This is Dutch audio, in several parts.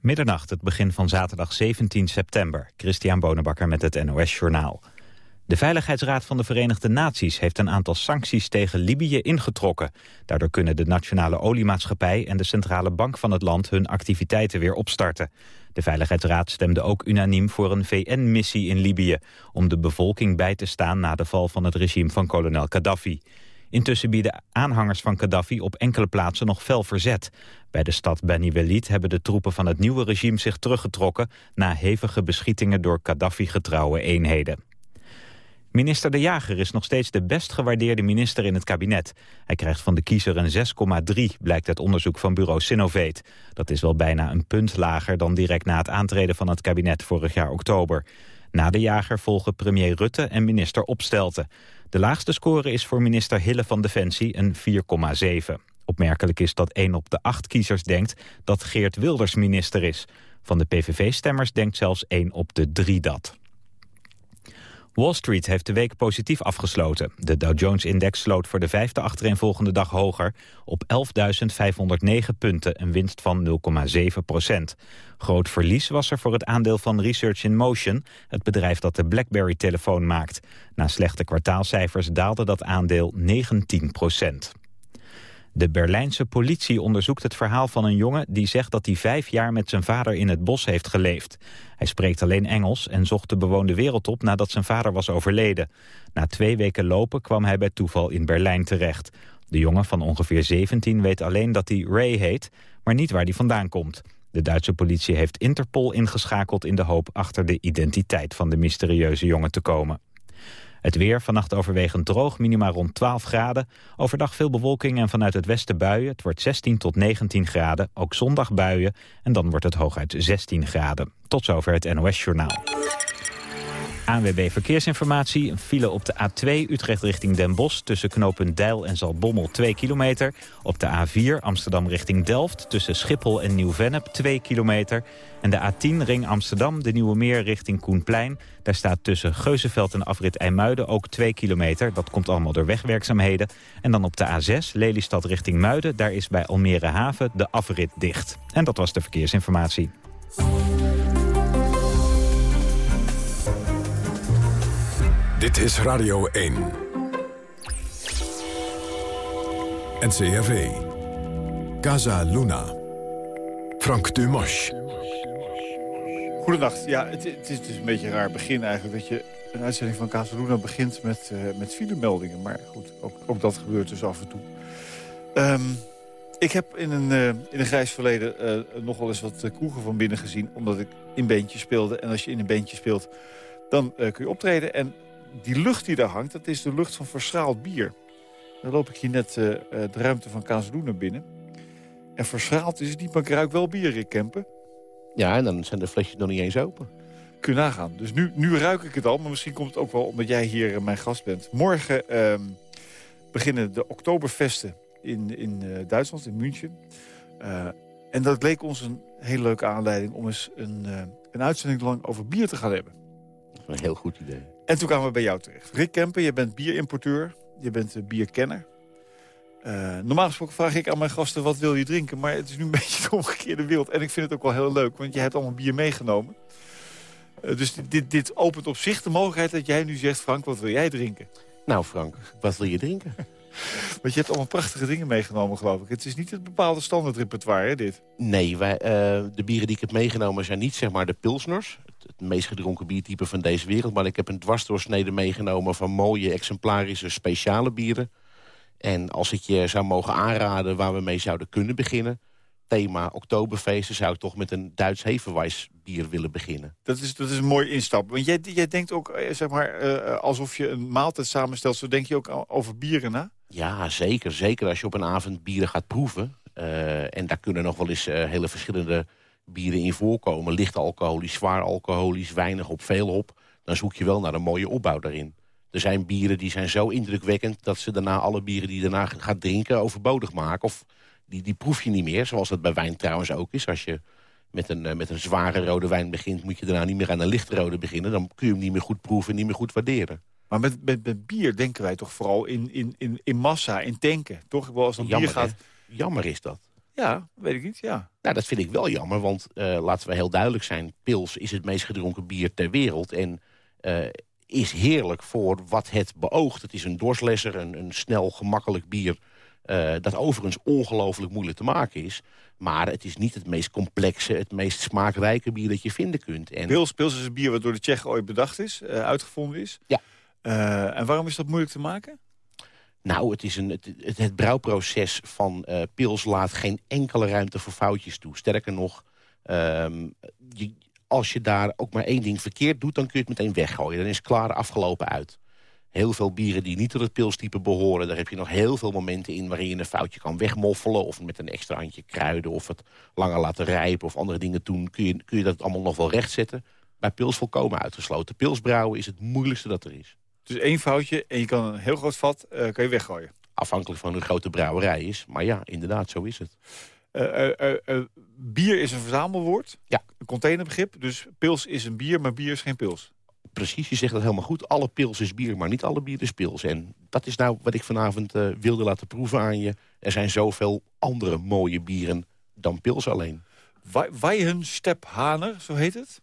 Middernacht, het begin van zaterdag 17 september. Christian Bonenbakker met het NOS Journaal. De Veiligheidsraad van de Verenigde Naties heeft een aantal sancties tegen Libië ingetrokken. Daardoor kunnen de Nationale Oliemaatschappij en de Centrale Bank van het land hun activiteiten weer opstarten. De Veiligheidsraad stemde ook unaniem voor een VN-missie in Libië... om de bevolking bij te staan na de val van het regime van kolonel Gaddafi. Intussen bieden aanhangers van Gaddafi op enkele plaatsen nog fel verzet. Bij de stad Beni Welid hebben de troepen van het nieuwe regime zich teruggetrokken... na hevige beschietingen door Gaddafi-getrouwe eenheden. Minister De Jager is nog steeds de best gewaardeerde minister in het kabinet. Hij krijgt van de kiezer een 6,3, blijkt uit onderzoek van bureau Sinovate. Dat is wel bijna een punt lager dan direct na het aantreden van het kabinet vorig jaar oktober. Na De Jager volgen premier Rutte en minister Opstelten. De laagste score is voor minister Hille van Defensie een 4,7. Opmerkelijk is dat 1 op de 8 kiezers denkt dat Geert Wilders minister is. Van de PVV-stemmers denkt zelfs 1 op de 3 dat. Wall Street heeft de week positief afgesloten. De Dow Jones-index sloot voor de vijfde achtereenvolgende dag hoger... op 11.509 punten, een winst van 0,7 procent. Groot verlies was er voor het aandeel van Research in Motion... het bedrijf dat de BlackBerry-telefoon maakt. Na slechte kwartaalcijfers daalde dat aandeel 19 procent. De Berlijnse politie onderzoekt het verhaal van een jongen... die zegt dat hij vijf jaar met zijn vader in het bos heeft geleefd. Hij spreekt alleen Engels en zocht de bewoonde wereld op... nadat zijn vader was overleden. Na twee weken lopen kwam hij bij toeval in Berlijn terecht. De jongen van ongeveer 17 weet alleen dat hij Ray heet... maar niet waar hij vandaan komt. De Duitse politie heeft Interpol ingeschakeld in de hoop... achter de identiteit van de mysterieuze jongen te komen. Het weer vannacht overwegend droog, minima rond 12 graden. Overdag veel bewolking en vanuit het westen buien. Het wordt 16 tot 19 graden, ook zondag buien. En dan wordt het hooguit 16 graden. Tot zover het NOS-journaal. ANWB Verkeersinformatie. Een file op de A2 Utrecht richting Den Bosch... tussen knooppunt Deil en Zalbommel 2 kilometer. Op de A4 Amsterdam richting Delft... tussen Schiphol en Nieuw-Vennep 2 kilometer. En de A10 Ring Amsterdam, de Nieuwe Meer richting Koenplein. Daar staat tussen Geuzenveld en afrit IJmuiden ook 2 kilometer. Dat komt allemaal door wegwerkzaamheden. En dan op de A6 Lelystad richting Muiden. Daar is bij Almere Haven de afrit dicht. En dat was de verkeersinformatie. Dit is Radio 1. NCRV. Casa Luna. Frank Dumas. Goedenacht. Ja, het, is, is, een beetje een raar begin eigenlijk... dat je een uitzending van Casa Luna begint met, uh, met filemeldingen. Maar goed, ook, ook, dat gebeurt dus af en toe. Um, ik heb in een, uh, in een grijs verleden uh, nog wel eens wat kroegen van binnen gezien... omdat ik in bandje speelde. En als je in een bandje speelt, dan kun je optreden. En die lucht die daar hangt, dat is de lucht van verschraald bier. Dan loop ik hier net uh, de ruimte van Kazeluna binnen. En verschraald is het niet, maar ik ruik wel bier, in Kempen. Ja, en dan zijn de flesjes nog niet eens open. Kun je nagaan. Dus nu, nu ruik ik het al, maar misschien komt het ook wel omdat jij hier uh, mijn gast bent. Morgen uh, beginnen de Oktoberfesten in, in Duitsland, in München. en dat leek ons een hele leuke aanleiding om eens een, een uitzending lang over bier te gaan hebben. Dat is een heel goed idee. En toen kwamen we bij jou terecht. Rick Kemper, je bent bierimporteur. Je bent bierkenner. Uh, normaal gesproken vraag ik aan mijn gasten wat wil je drinken. Maar het is nu een beetje de omgekeerde wereld. En ik vind het ook wel heel leuk, want je hebt allemaal bier meegenomen. Uh, dus dit, dit opent op zich de mogelijkheid dat jij nu zegt... Frank, wat wil jij drinken? Nou Frank, wat wil je drinken? Want je hebt allemaal prachtige dingen meegenomen, geloof ik. Het is niet het bepaalde standaardrepertoire, hè, dit? Nee, wij, uh, de bieren die ik heb meegenomen zijn niet zeg maar de pilsners. Het, het, meest gedronken biertype van deze wereld. Maar ik heb een dwarsdoorsnede meegenomen van mooie exemplarische speciale bieren. En als ik je zou mogen aanraden waar we mee zouden kunnen beginnen... thema Oktoberfeesten zou ik toch met een Duits Hefeweiss bier willen beginnen. Dat is, dat is een mooi instap. Want jij, jij denkt ook, zeg maar, uh, alsof je een maaltijd samenstelt... zo denk je ook over bieren na? Ja, zeker. Zeker als je op een avond bieren gaat proeven. Uh, en daar kunnen nog wel eens uh, hele verschillende bieren in voorkomen. Licht alcoholisch, zwaar alcoholisch, weinig op, veel op. Dan zoek je wel naar een mooie opbouw daarin. Er zijn bieren die zijn zo indrukwekkend... dat ze daarna alle bieren die je daarna gaat drinken overbodig maken. Of die, die proef je niet meer, zoals dat bij wijn trouwens ook is. Als je met een, uh, met een zware rode wijn begint... moet je daarna niet meer aan een lichtrode beginnen. Dan kun je hem niet meer goed proeven en niet meer goed waarderen. Maar met, met, met, bier denken wij toch vooral in, in, in, in massa, in tanken. Toch? Wel als een bier gaat... Jammer is dat. Ja, weet ik niet, ja. Nou, dat vind ik wel jammer, want uh, laten we heel duidelijk zijn... pils is het meest gedronken bier ter wereld en uh, is heerlijk voor wat het beoogt. Het is een dorslesser, een, een snel, gemakkelijk bier... Uh, dat overigens ongelooflijk moeilijk te maken is. Maar het is niet het meest complexe, het meest smaakrijke bier dat je vinden kunt. En... Pils, Pils is een bier wat door de Tsjechen ooit bedacht is, uitgevonden is. Ja. En waarom is dat moeilijk te maken? Nou, het, is een, het, het, brouwproces van uh, pils laat geen enkele ruimte voor foutjes toe. Sterker nog, je, als je daar ook maar één ding verkeerd doet... dan kun je het meteen weggooien. Dan is het klaar afgelopen uit. Heel veel bieren die niet tot het pilstype behoren... daar heb je nog heel veel momenten in waarin je een foutje kan wegmoffelen... of met een extra handje kruiden of het langer laten rijpen... of andere dingen doen, kun je, kun je dat allemaal nog wel rechtzetten. Bij pils volkomen uitgesloten. Pilsbrouwen is het moeilijkste dat er is. Dus één foutje en je kan een heel groot vat uh, kan je weggooien. Afhankelijk van hoe groot de brouwerij is. Maar ja, inderdaad, zo is het. Uh, uh, bier is een verzamelwoord. Ja. Een containerbegrip. Dus pils is een bier, maar bier is geen pils. Precies, je zegt dat helemaal goed. Alle pils is bier, maar niet alle bier is pils. En dat is nou wat ik vanavond wilde laten proeven aan je. Er zijn zoveel andere mooie bieren dan pils alleen. Weihenstephaner, zo heet het?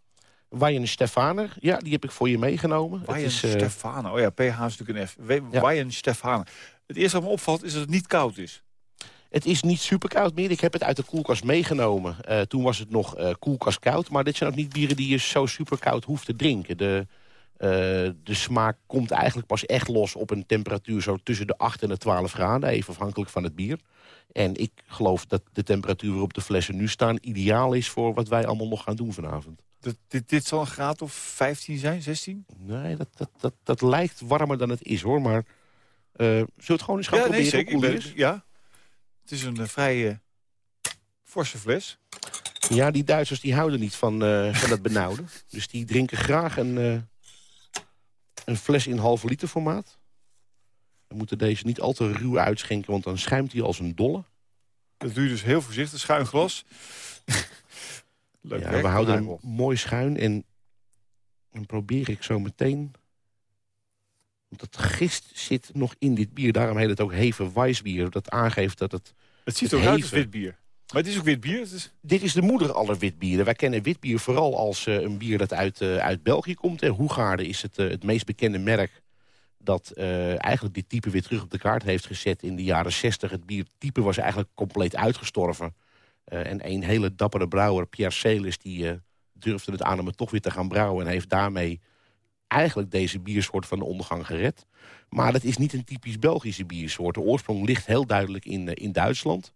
Wayen Stefaner, ja, die heb ik voor je meegenomen. Wayen uh... Stefaner, oh ja, PH is natuurlijk een F. Wayen Stefaner. Het eerste wat me opvalt is dat het niet koud is. Het is niet super koud meer. Ik heb het uit de koelkast meegenomen. Uh, toen was het nog uh, koelkast koud. Maar dit zijn ook niet bieren die je zo super koud hoeft te drinken. De, uh, de smaak komt eigenlijk pas echt los op een temperatuur... zo tussen de 8 en de 12 graden, even afhankelijk van het bier. En ik geloof dat de temperatuur waarop de flessen nu staan... ideaal is voor wat wij allemaal nog gaan doen vanavond. Dat, dit, dit zal een graad of 15 zijn, 16? Nee, dat, dat, dat, dat lijkt warmer dan het is, hoor. Maar uh, zullen we het gewoon eens gaan ja, proberen? Nee, zeker. Ben, ja, het is een uh, vrij uh, forse fles. Ja, die Duitsers die houden niet van, van dat benauwde. dus die drinken graag een, een fles in halve liter formaat. We moeten deze niet al te ruw uitschenken, want dan schuimt hij als een dolle. Dat doe je dus heel voorzichtig, schuin glas. Leuk ja, we houden hem mooi schuin en dan probeer ik zo meteen... Want het gist zit nog in dit bier. Daarom heet het ook Heven Weissbier. Dat aangeeft dat het... Het ziet er ook uit als wit bier. Maar het is ook wit bier? is... Dit is de moeder aller witbieren. Wij kennen witbier vooral als uh, een bier dat uit, uh, uit België komt. En Hoegaarden is het, uh, het meest bekende merk dat eigenlijk dit type weer terug op de kaart heeft gezet in de jaren 60. Het biertype was eigenlijk compleet uitgestorven. Uh, en een hele dappere brouwer, Pierre Celis, die uh, durfde het aan om het toch weer te gaan brouwen... en heeft daarmee eigenlijk deze biersoort van de ondergang gered. Maar het is niet een typisch Belgische biersoort. De oorsprong ligt heel duidelijk in, uh, in Duitsland.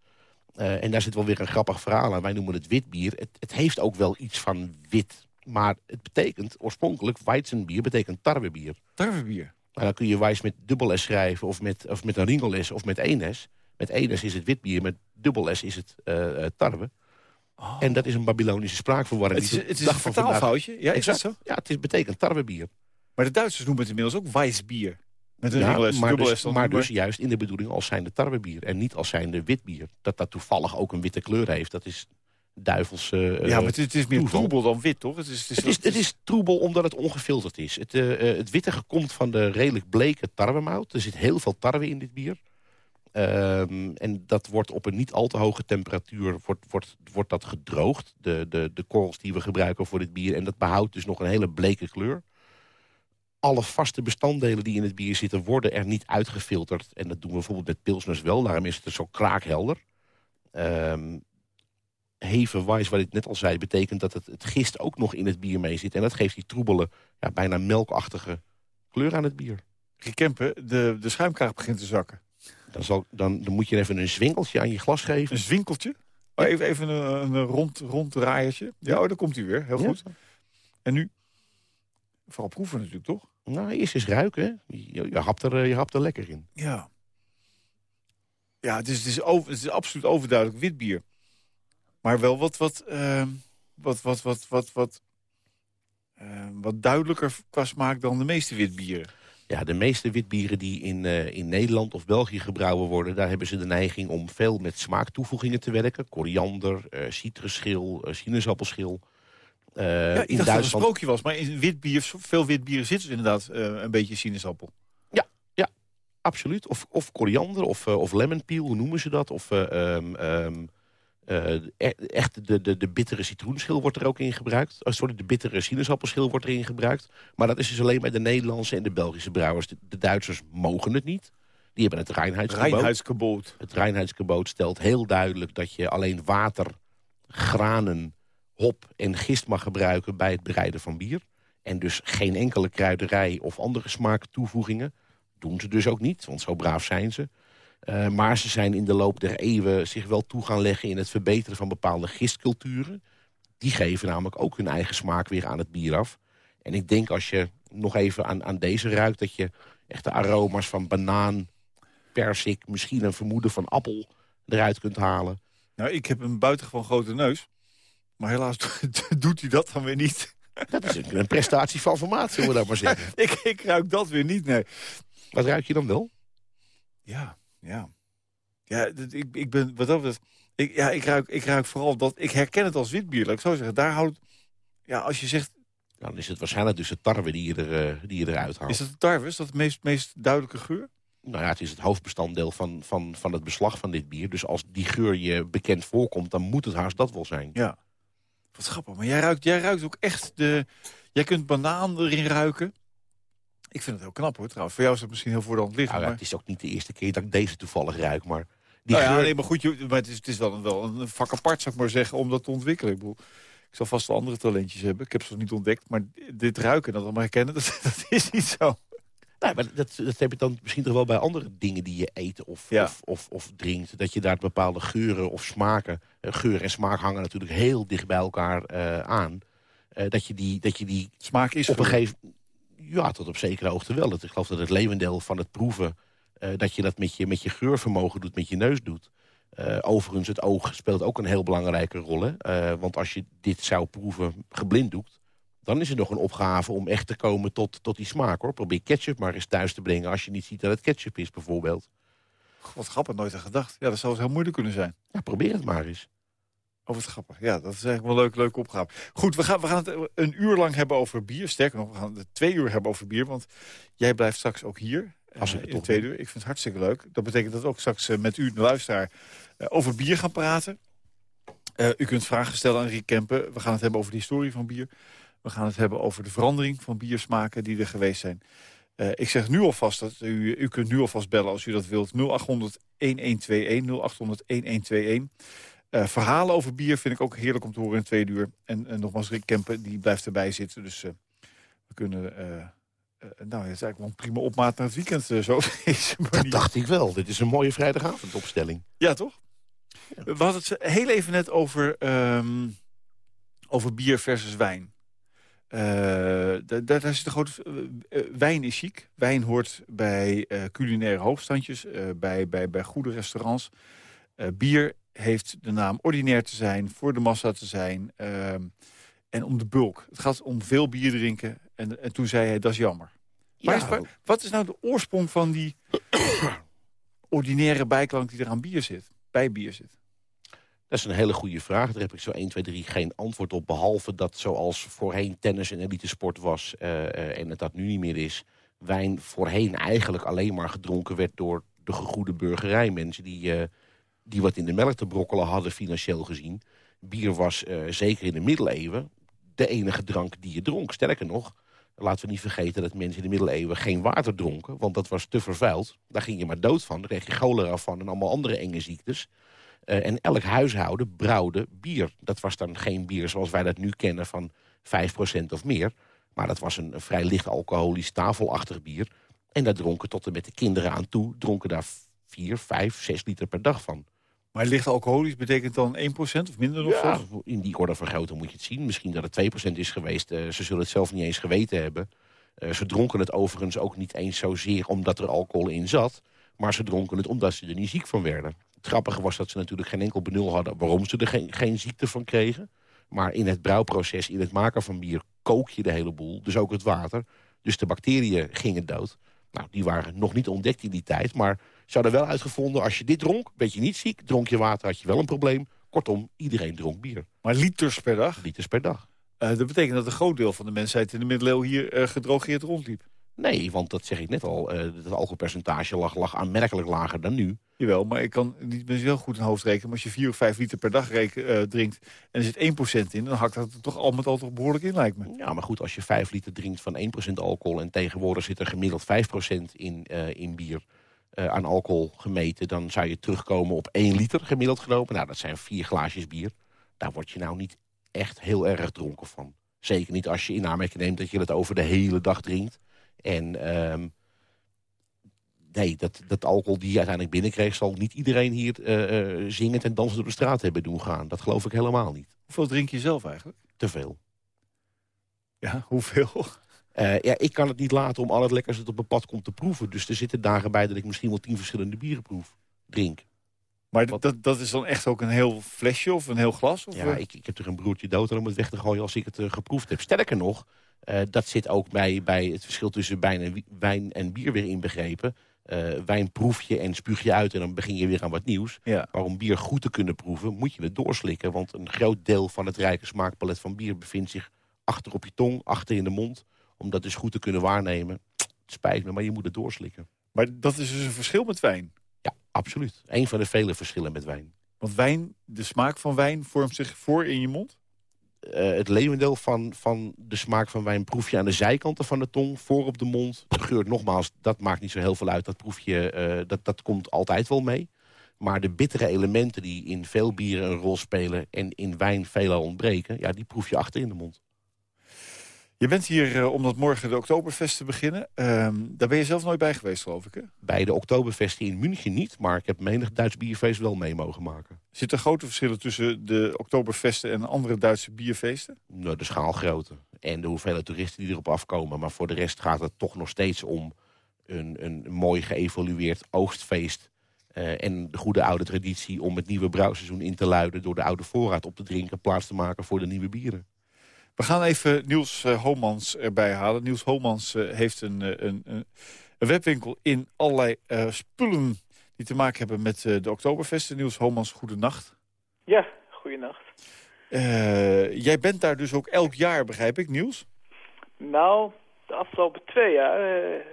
en daar zit wel weer een grappig verhaal aan. Wij noemen het wit bier. Het, het heeft ook wel iets van wit. Maar het betekent oorspronkelijk, Weizenbier betekent tarwebier. Tarwebier? Nou, dan kun je Weiss met dubbel S schrijven of met, of met een ringel S of met één S... Met één S is het wit bier, met dubbel S is het uh, tarwe. Oh. En dat is een Babylonische spraakverwarring. Het is, het is een vertaalfoutje? Ja, is dat zo? Ja, het is, betekent tarwebier. Maar de Duitsers noemen het inmiddels ook Weissbier. Met een ja, S, maar, dubbel dus, S. maar dus juist in de bedoeling als zijnde tarwebier. En niet als zijnde witbier. Dat dat toevallig ook een witte kleur heeft, dat is duivels uh, Ja, maar het, het is meer toeval. troebel dan wit, toch? Het is, het is, het is, het is troebel omdat het ongefilterd is. Het, uh, het wittige komt van de redelijk bleke tarwemout. Er zit heel veel tarwe in dit bier. Um, en dat wordt op een niet al te hoge temperatuur wordt, wordt, wordt dat gedroogd. De, de, de korrels die we gebruiken voor dit bier. En dat behoudt dus nog een hele bleke kleur. Alle vaste bestanddelen die in het bier zitten worden er niet uitgefilterd. En dat doen we bijvoorbeeld met pilsners wel. Daarom is het zo kraakhelder. Um, heven wat ik net al zei, betekent dat het, het gist ook nog in het bier mee zit. En dat geeft die troebele, ja, bijna melkachtige kleur aan het bier. Gekempen, de, de schuimkraag begint te zakken. Dan, zal, dan, dan moet je even een zwinkeltje aan je glas geven. Een zwinkeltje? Oh, even, even een, een rond, rond draaiertje. Ja, oh, daar komt hij weer. Heel goed. En nu? Vooral proeven natuurlijk, toch? Nou, eerst eens ruiken. Je, je, hapt er, je hapt er lekker in. Ja. Ja, het is, het is, over, het is absoluut overduidelijk wit bier. Maar wel wat, wat, uh, wat, wat, wat, wat, wat, uh, wat duidelijker qua smaak dan de meeste witbieren. Ja, de meeste witbieren die in, uh, in Nederland of België gebrouwen worden... daar hebben ze de neiging om veel met smaaktoevoegingen te werken. Koriander, uh, citrusschil, uh, sinaasappelschil. ja, ik in dacht Duitsland... dat het een sprookje was, maar in witbier, veel witbieren zit dus inderdaad een beetje sinaasappel. Ja, ja absoluut. Of, of koriander of, of lemon peel, hoe noemen ze dat? Of um, um, Uh, echt de, de, de bittere citroenschil wordt er ook in gebruikt. Oh, sorry, de bittere sinaasappelschil wordt erin gebruikt. Maar dat is dus alleen bij de Nederlandse en de Belgische brouwers. De, Duitsers mogen het niet. Die hebben het reinheidsgebod. Het reinheidsgebod stelt heel duidelijk dat je alleen water, granen, hop en gist mag gebruiken bij het bereiden van bier. En dus geen enkele kruiderij of andere smaaktoevoegingen. Doen ze dus ook niet, want zo braaf zijn ze. Uh, maar ze zijn in de loop der eeuwen zich wel toe gaan leggen... in het verbeteren van bepaalde gistculturen. Die geven namelijk ook hun eigen smaak weer aan het bier af. En ik denk als je nog even aan, aan deze ruikt... dat je echt de aroma's van banaan, persik... misschien een vermoeden van appel eruit kunt halen. Nou, ik heb een buitengewoon grote neus. Maar helaas doet hij dat dan weer niet. Dat is een, een prestatie van formaat, zullen we dat maar zeggen. ik, ik ruik dat weer niet, nee. Wat ruik je dan wel? Ja, ja. Ja, ik, ik ben, wat dat betreft, ik, ja, ik ruik, ik ruik vooral dat, ik herken het als witbier, laat ik zo zeggen. Daar houdt, ja, als je zegt... Dan is het waarschijnlijk dus de tarwe die je, er, uh, die je eruit haalt. Is dat de tarwe? Is dat de meest, meest duidelijke geur? Nou ja, het is het hoofdbestanddeel van, van, van het beslag van dit bier. Dus als die geur je bekend voorkomt, dan moet het haast dat wel zijn. Ja. Wat grappig, maar jij ruikt, jij ruikt ook echt de... Jij kunt banaan erin ruiken. Ik vind het heel knap hoor trouwens. Voor jou is het misschien heel voor de hand liggen. Nou, maar... Het is ook niet de eerste keer dat ik deze toevallig ruik. Maar die nou ja, nee, maar goed, maar het is, het is wel, een, wel een vak apart, zou ik maar zeggen, om dat te ontwikkelen. Ik, bedoel, ik zal vast wel andere talentjes hebben. Ik heb ze nog niet ontdekt. Maar dit ruiken, dat allemaal herkennen, dat, dat is niet zo. Nou, maar dat, dat heb je dan misschien toch wel bij andere dingen die je eet of, of, of, of, drinkt. Dat je daar bepaalde geuren of smaken... Uh, geur en smaak hangen natuurlijk heel dicht bij elkaar uh, aan. Uh, dat, je die, dat je die smaak is op een gegeven ja, tot op zekere hoogte wel. Ik geloof dat het levendeel van het proeven... Uh, dat je dat met je, met je geurvermogen doet, met je neus doet. Uh, overigens, het oog speelt ook een heel belangrijke rol. Uh, want als je dit zou proeven geblinddoekt... dan is er nog een opgave om echt te komen tot, tot die smaak. hoor. Probeer ketchup maar eens thuis te brengen... als je niet ziet dat het ketchup is, bijvoorbeeld. Wat grappig, nooit aan gedacht. Ja, dat zou heel moeilijk kunnen zijn. Ja, probeer het maar eens. Oh, wat grappig. Ja, dat is eigenlijk wel een leuk, leuke opgave. Goed, we gaan, we gaan het een uur lang hebben over bier. Sterker nog, we gaan het twee uur hebben over bier. Want jij blijft straks ook hier. Als uh, in de tweede uur. Ik vind het hartstikke leuk. Dat betekent dat we ook straks uh, met u, de luisteraar, uh, over bier gaan praten. u kunt vragen stellen aan Riek Kempen. We gaan het hebben over de historie van bier. We gaan het hebben over de verandering van biersmaken die er geweest zijn. ik zeg nu alvast dat u, u kunt nu alvast bellen als u dat wilt. 0800 1121 0800 1121. Uh, verhalen over bier vind ik ook heerlijk om te horen in twee uur. En, en nogmaals, Rick Kempen die blijft erbij zitten. Dus uh, we kunnen... Uh, nou, het is eigenlijk wel een prima opmaat naar het weekend. zo Dat dacht ik wel. Dit is een mooie vrijdagavondopstelling. Ja, toch? Ja. We hadden het heel even net over, um, over bier versus wijn. daar, daar zit de grote... wijn is chic. Wijn hoort bij culinaire hoofdstandjes. bij, bij, bij goede restaurants. bier heeft de naam ordinair te zijn, voor de massa te zijn uh, en om de bulk. Het gaat om veel bier drinken en, en toen zei hij, dat is jammer. Ja. Wat is nou de oorsprong van die ordinaire bijklank die er aan bier zit, bij bier zit? Dat is een hele goede vraag. Daar heb ik zo 1, 2, 3 geen antwoord op. Behalve dat zoals voorheen tennis een elite sport was... Uh, uh, en het dat nu niet meer is... wijn voorheen eigenlijk alleen maar gedronken werd... door de gegoede burgerij. Mensen die uh, die wat in de melk te brokkelen hadden financieel gezien. Bier was uh, zeker in de middeleeuwen de enige drank die je dronk. Sterker nog, laten we niet vergeten dat mensen in de middeleeuwen geen water dronken. Want dat was te vervuild. Daar ging je maar dood van. Daar kreeg je cholera van en allemaal andere enge ziektes. Uh, en elk huishouden brouwde bier. Dat was dan geen bier zoals wij dat nu kennen van 5% of meer. Maar dat was een, een vrij licht alcoholisch tafelachtig bier. En daar dronken tot en met de kinderen aan toe... dronken daar 4, 5, 6 liter per dag van. Maar licht alcoholisch betekent dan 1% of minder of ja, zo? in die orde van grootte moet je het zien. Misschien dat het 2% is geweest. Uh, ze zullen het zelf niet eens geweten hebben. Uh, ze dronken het overigens ook niet eens zozeer omdat er alcohol in zat. Maar ze dronken het omdat ze er niet ziek van werden. Het grappige was dat ze natuurlijk geen enkel benul hadden... waarom ze er geen, geen ziekte van kregen. Maar in het brouwproces, in het maken van bier, kook je de hele boel. Dus ook het water. Dus de bacteriën gingen dood. Nou, die waren nog niet ontdekt in die tijd, maar ze hadden wel uitgevonden... als je dit dronk, werd je niet ziek, dronk je water, had je wel een probleem. Kortom, iedereen dronk bier. Maar liters per dag? Liters per dag. Uh, dat betekent dat een groot deel van de mensheid in de middeleeuwen hier uh, gedrogeerd rondliep. Nee, want dat zeg ik net al. Uh, het alcoholpercentage lag, lag aanmerkelijk lager dan nu. Jawel, maar ik kan niet met wel goed in hoofd rekenen. Maar als je 4 of 5 liter per dag reken, drinkt en er zit 1% in... dan hakt dat er toch al met al toch behoorlijk in, lijkt me. Ja, maar goed, als je 5 liter drinkt van 1% alcohol... en tegenwoordig zit er gemiddeld 5% in, in bier uh, aan alcohol gemeten... dan zou je terugkomen op 1 liter gemiddeld genomen. Nou, dat zijn vier glaasjes bier. Daar word je nou niet echt heel erg dronken van. Zeker niet als je in aanmerking neemt dat je het over de hele dag drinkt. En um, nee, dat, dat alcohol die je uiteindelijk binnenkreeg... zal niet iedereen hier uh, zingend en dansend door de straat hebben doen gaan. Dat geloof ik helemaal niet. Hoeveel drink je zelf eigenlijk? Te veel. Ja, hoeveel? Uh, ja, ik kan het niet laten om al het lekkers dat op mijn pad komt te proeven. Dus er zitten dagen bij dat ik misschien wel tien verschillende bieren proef. Drink. Maar dat, dat is dan echt ook een heel flesje of een heel glas? Of ja, ik, ik heb er een broertje dood om het weg te gooien als ik het uh, geproefd heb. Sterker nog, uh, dat zit ook bij, bij het verschil tussen wijn en, wijn en bier weer inbegrepen. Wijn proef je en spuug je uit en dan begin je weer aan wat nieuws. Ja. Maar om bier goed te kunnen proeven moet je het doorslikken. Want een groot deel van het rijke smaakpalet van bier bevindt zich achter op je tong, achter in de mond. Om dat dus goed te kunnen waarnemen. Het spijt me, maar je moet het doorslikken. Maar dat is dus een verschil met wijn? Ja, absoluut. Een van de vele verschillen met wijn. Want wijn, de smaak van wijn vormt zich voor in je mond? Uh, het levendeel van, van de smaak van wijn proef je aan de zijkanten van de tong, voor op de mond. De geur, nogmaals, dat maakt niet zo heel veel uit. Dat, proef je, uh, dat, dat komt altijd wel mee. Maar de bittere elementen die in veel bieren een rol spelen... en in wijn veelal ontbreken, ja, die proef je achter in de mond. Je bent hier uh, omdat morgen de Oktoberfest te beginnen. Uh, daar ben je zelf nooit bij geweest, geloof ik, hè? Bij de Oktoberfesten in München niet, maar ik heb menig Duits bierfeest wel mee mogen maken. Zitten er grote verschillen tussen de Oktoberfesten en andere Duitse bierfeesten? Nou, de schaalgrootte en de hoeveelheid toeristen die erop afkomen. Maar voor de rest gaat het toch nog steeds om een, een mooi geëvolueerd oogstfeest... Uh, en de goede oude traditie om het nieuwe brouwseizoen in te luiden... door de oude voorraad op te drinken, plaats te maken voor de nieuwe bieren. We gaan even Niels uh, Homans erbij halen. Niels Homans uh, heeft een, een, een, webwinkel in allerlei spullen... die te maken hebben met de Oktoberfesten. Niels Homans, goedenacht. Ja, goedenacht. jij bent daar dus ook elk jaar, begrijp ik, Niels? Nou, de afgelopen twee jaar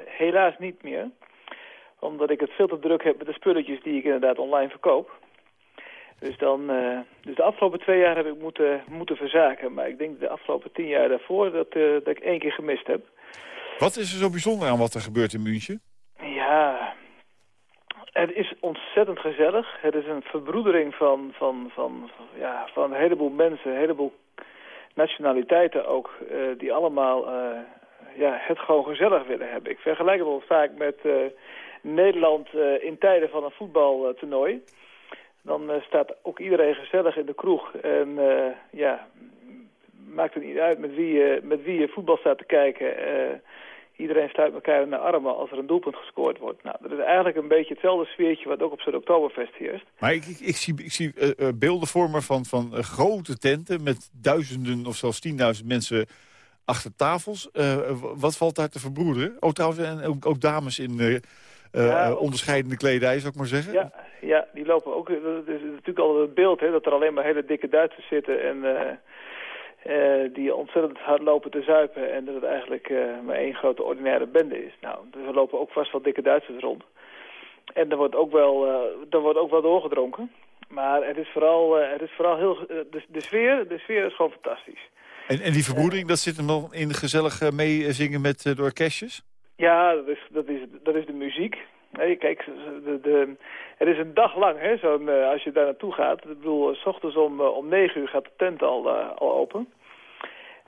helaas niet meer. Omdat ik het veel te druk heb met de spulletjes die ik inderdaad online verkoop. Dus, dan, uh, dus de afgelopen twee jaar heb ik moeten, moeten verzaken. Maar ik denk de afgelopen tien jaar daarvoor dat, uh, dat ik één keer gemist heb. Wat is er zo bijzonder aan wat er gebeurt in München? Ja, het is ontzettend gezellig. Het is een verbroedering van, van, van, ja, van een heleboel mensen, een heleboel nationaliteiten ook... Uh, die allemaal ja, het gewoon gezellig willen hebben. Ik vergelijk het wel vaak met Nederland in tijden van een voetbaltoernooi dan uh, staat ook iedereen gezellig in de kroeg. En uh, ja, maakt het niet uit met wie, je, met wie je voetbal staat te kijken. Iedereen sluit elkaar in de armen als er een doelpunt gescoord wordt. Nou, dat is eigenlijk een beetje hetzelfde sfeertje wat ook op zo'n Oktoberfest heerst. Maar ik, ik, ik zie, ik zie beelden voor me van, van grote tenten met duizenden of zelfs tienduizend mensen achter tafels. wat valt daar te verbroederen? Oh, trouwens, en ook, ook dames in... Uh, ja, onderscheidende kledij, zou ik maar zeggen? Ja, ja die lopen ook... Dat is natuurlijk al het beeld, hè, dat er alleen maar hele dikke Duitsers zitten... en uh, uh, die ontzettend hard lopen te zuipen... en dat het eigenlijk maar één grote ordinaire bende is. Nou, dus er lopen ook vast wel dikke Duitsers rond. En er wordt ook wel, er wordt ook wel doorgedronken. Maar het is vooral, het is vooral heel... De, de, sfeer, de sfeer is gewoon fantastisch. En, en die verbroedering, dat zit hem nog in gezellig meezingen met de orkestjes? Ja, dat is, dat is, dat is de muziek. Nee, kijk, de, de, het is een dag lang, hè, zo uh, als je daar naartoe gaat. Ik bedoel, s ochtends om, uh, om 9 uur gaat de tent al, uh, al open.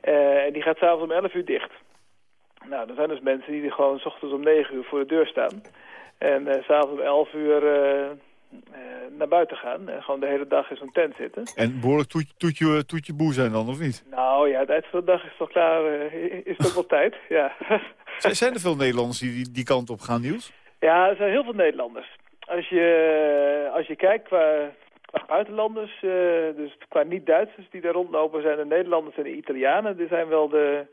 en die gaat s'avonds om 11 uur dicht. Nou, er zijn dus mensen die gewoon s ochtends om 9 uur voor de deur staan. En s s'avonds om 11 uur naar buiten gaan. En gewoon de hele dag in zo'n tent zitten. En behoorlijk toetje, toetje, toetje boe zijn dan, of niet? Nou ja, het eind van de dag is toch klaar, is toch wel tijd, ja. Zijn er veel Nederlanders die, die kant op gaan, Niels? Ja, er zijn heel veel Nederlanders. Als je, als je kijkt qua, qua buitenlanders, uh, dus qua niet-Duitsers die daar rondlopen, zijn de Nederlanders en de Italianen. Die zijn wel de,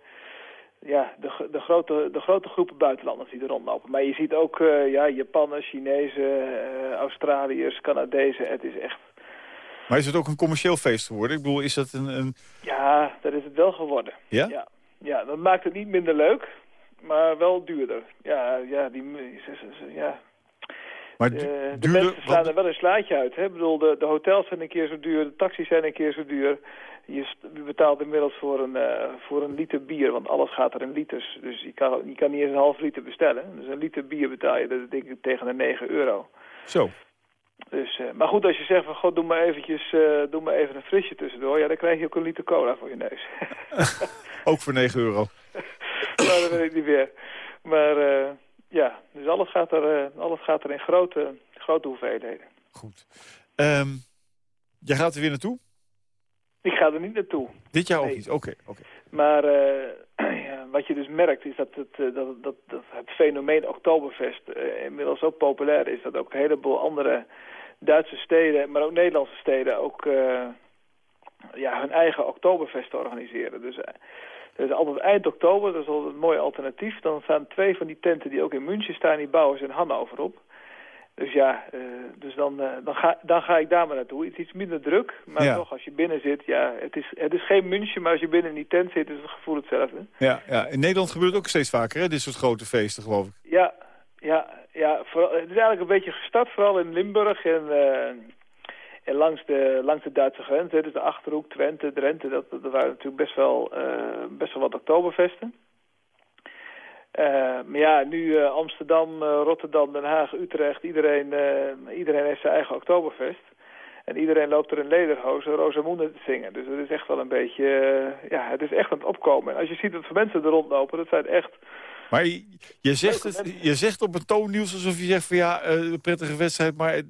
ja, de, de, grote, de grote groepen buitenlanders die er rondlopen. Maar je ziet ook uh, ja, Japanners, Chinezen, uh, Australiërs, Canadezen. Het is echt... Maar is het ook een commercieel feest geworden? Ik bedoel, is dat een... een... Ja, dat is het wel geworden. Ja? ja? Ja, dat maakt het niet minder leuk. Maar wel duurder. Ja, ja, die, ja. Maar Eh, de duurder... mensen slaan er wel een slaatje uit. Hè? Ik bedoel, de, de hotels zijn een keer zo duur, de taxis zijn een keer zo duur. Je, betaalt inmiddels voor een, eh, voor een liter bier, want alles gaat er in liters. Dus je kan, je kan niet eens een half liter bestellen. Dus een liter bier betaal je dat denk ik tegen de 9 euro. Zo. Dus, eh, maar goed, als je zegt van, god, doe maar eventjes, doe maar even een frisje tussendoor. Ja, dan krijg je ook een liter cola voor je neus. Ook voor 9 euro. Maar dat weet ik niet meer. Maar eh, ja, dus alles gaat er, eh, alles gaat er in grote, grote hoeveelheden. Goed. Ehm, jij gaat er weer naartoe? Ik ga er niet naartoe. Dit jaar ook niet? Oké. oké. Maar eh, ja, wat je dus merkt is dat het, dat, dat, dat het fenomeen Oktoberfest inmiddels zo populair is... dat ook een heleboel andere Duitse steden, maar ook Nederlandse steden... ook ja, hun eigen Oktoberfest organiseren. Dus is altijd eind oktober, dat is altijd een mooi alternatief. Dan staan twee van die tenten die ook in München staan, die bouwen ze in Hannover op. Dus ja, eh, dus dan, eh, dan, ga, dan ga ik daar maar naartoe. Het is iets minder druk, maar Ja. toch als je binnen zit, ja, het is, het is geen München, maar als je binnen in die tent zit, is het gevoel hetzelfde. Ja, ja, in Nederland gebeurt het ook steeds vaker, hè? Dit soort grote feesten, geloof ik. Ja, ja, ja vooral, het is eigenlijk een beetje gestart, vooral in Limburg en, eh, en langs, de, langs de Duitse grens. Hè, dus de Achterhoek, Twente, Drenthe, dat, dat waren natuurlijk best wel, eh, best wel wat oktoberfesten. Eh, maar ja, nu eh, Amsterdam, Rotterdam, Den Haag, Utrecht, iedereen, iedereen heeft zijn eigen oktoberfest. En iedereen loopt er in lederhozen Rosamunde te zingen. Dus het is echt wel een beetje, ja, het is echt aan het opkomen. En als je ziet wat voor mensen er rondlopen, dat zijn echt... Maar je, je zegt, het, je zegt op een toon, Niels, alsof je zegt van ja, een prettige wedstrijd, maar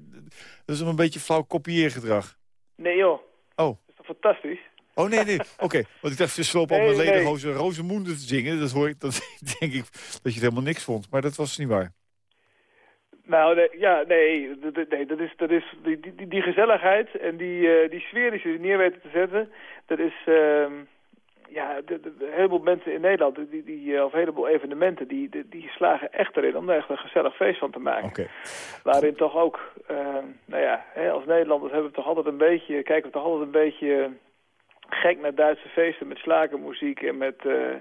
dat is een beetje flauw kopieergedrag. Nee joh, Oh. dat is toch fantastisch? Oh, nee, nee. Oké, want ik dacht, ze slopen al Nee, met nee. lederhozen Rozemoende te zingen. Dat hoor ik, dat denk ik dat je het helemaal niks vond. Maar dat was niet waar. Nou, nee, ja, nee, nee dat is, dat is die, die, die gezelligheid en die, eh, die sfeer die ze neer weten te zetten, dat is, ehm, ja, de, een heleboel mensen in Nederland, die, die, eh, of een heleboel evenementen, die, die, die slagen echt erin om er echt een gezellig feest van te maken. Waarin toch ook, ehm, nou ja, hè, als Nederlanders hebben we toch altijd een beetje, kijken we toch altijd een beetje gek naar Duitse feesten met slagermuziek en met, eh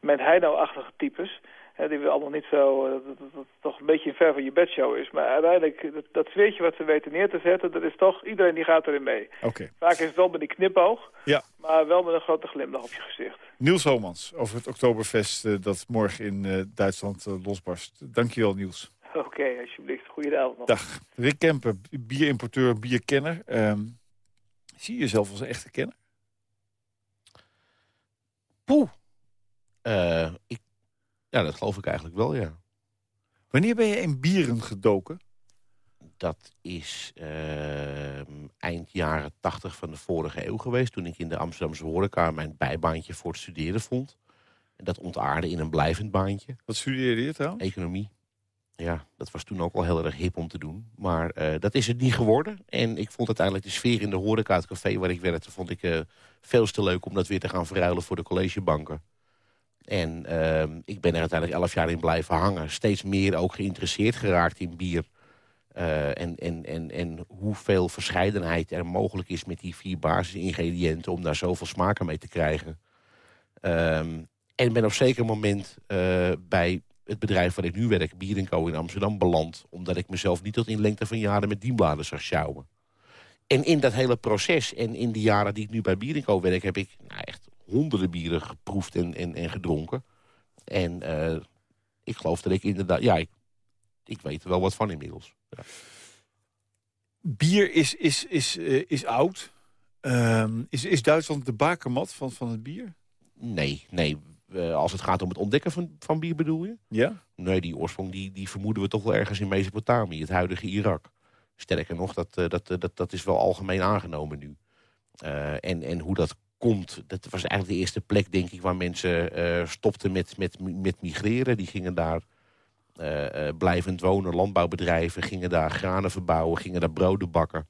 met heino-achtige types. Hè, die we allemaal niet zo, eh, dat, dat, dat toch een beetje een ver van je bedshow is. Maar uiteindelijk, dat, dat wat ze weten neer te zetten, dat is toch, iedereen die gaat erin mee. Oké. Vaak is het wel met die knipoog, Ja. maar wel met een grote glimlach op je gezicht. Niels Homans over het Oktoberfest eh, dat morgen in eh, Duitsland losbarst. Dankjewel, Niels. Oké, alsjeblieft. Goedenavond nog. Dag. Rick Kemper, bierimporteur, bierkenner. Ehm, zie je jezelf als een echte kenner? Poeh. Eh, ik, ja, dat geloof ik eigenlijk wel, ja. Wanneer ben je in bieren gedoken? Dat is ehm, eind jaren tachtig van de vorige eeuw geweest... toen ik in de Amsterdamse horeca mijn bijbaantje voor het studeren vond. En dat ontaarde in een blijvend baantje. Wat studeerde je trouwens? Economie. Ja, dat was toen ook al heel erg hip om te doen. Maar eh, dat is het niet geworden. En ik vond uiteindelijk de sfeer in de horeca, het café waar ik werkte... vond ik eh, veel te leuk om dat weer te gaan verruilen voor de collegebanken. En ehm, ik ben er uiteindelijk elf jaar in blijven hangen. Steeds meer ook geïnteresseerd geraakt in bier. Eh, en, en, en, en hoeveel verscheidenheid er mogelijk is met die vier basisingrediënten... om daar zoveel smaken mee te krijgen. Ehm, en ben op zeker moment eh, bij het bedrijf waar ik nu werk, Bier Co. in Amsterdam, beland. Omdat ik mezelf niet tot in lengte van jaren met dienbladen zag sjouwen. En in dat hele proces en in die jaren die ik nu bij Bier Co. werk... heb ik nou, echt honderden bieren geproefd en, en, en gedronken. En eh, ik geloof dat ik inderdaad... Ja, ik, ik weet er wel wat van inmiddels. Ja. Bier is, is, is, eh, is oud. Ehm, is, is Duitsland de bakermat van, van het bier? Nee, nee. als het gaat om het ontdekken van, van bier bedoel je? Ja? Nee, die oorsprong die, die vermoeden we toch wel ergens in Mesopotamië, het huidige Irak. Sterker nog, dat, eh, dat, dat, dat is wel algemeen aangenomen nu. En, en hoe dat komt, dat was eigenlijk de eerste plek, denk ik, waar mensen eh, stopten met, met, met migreren. Die gingen daar eh, eh, blijvend wonen, landbouwbedrijven, gingen daar granen verbouwen, gingen daar broden bakken.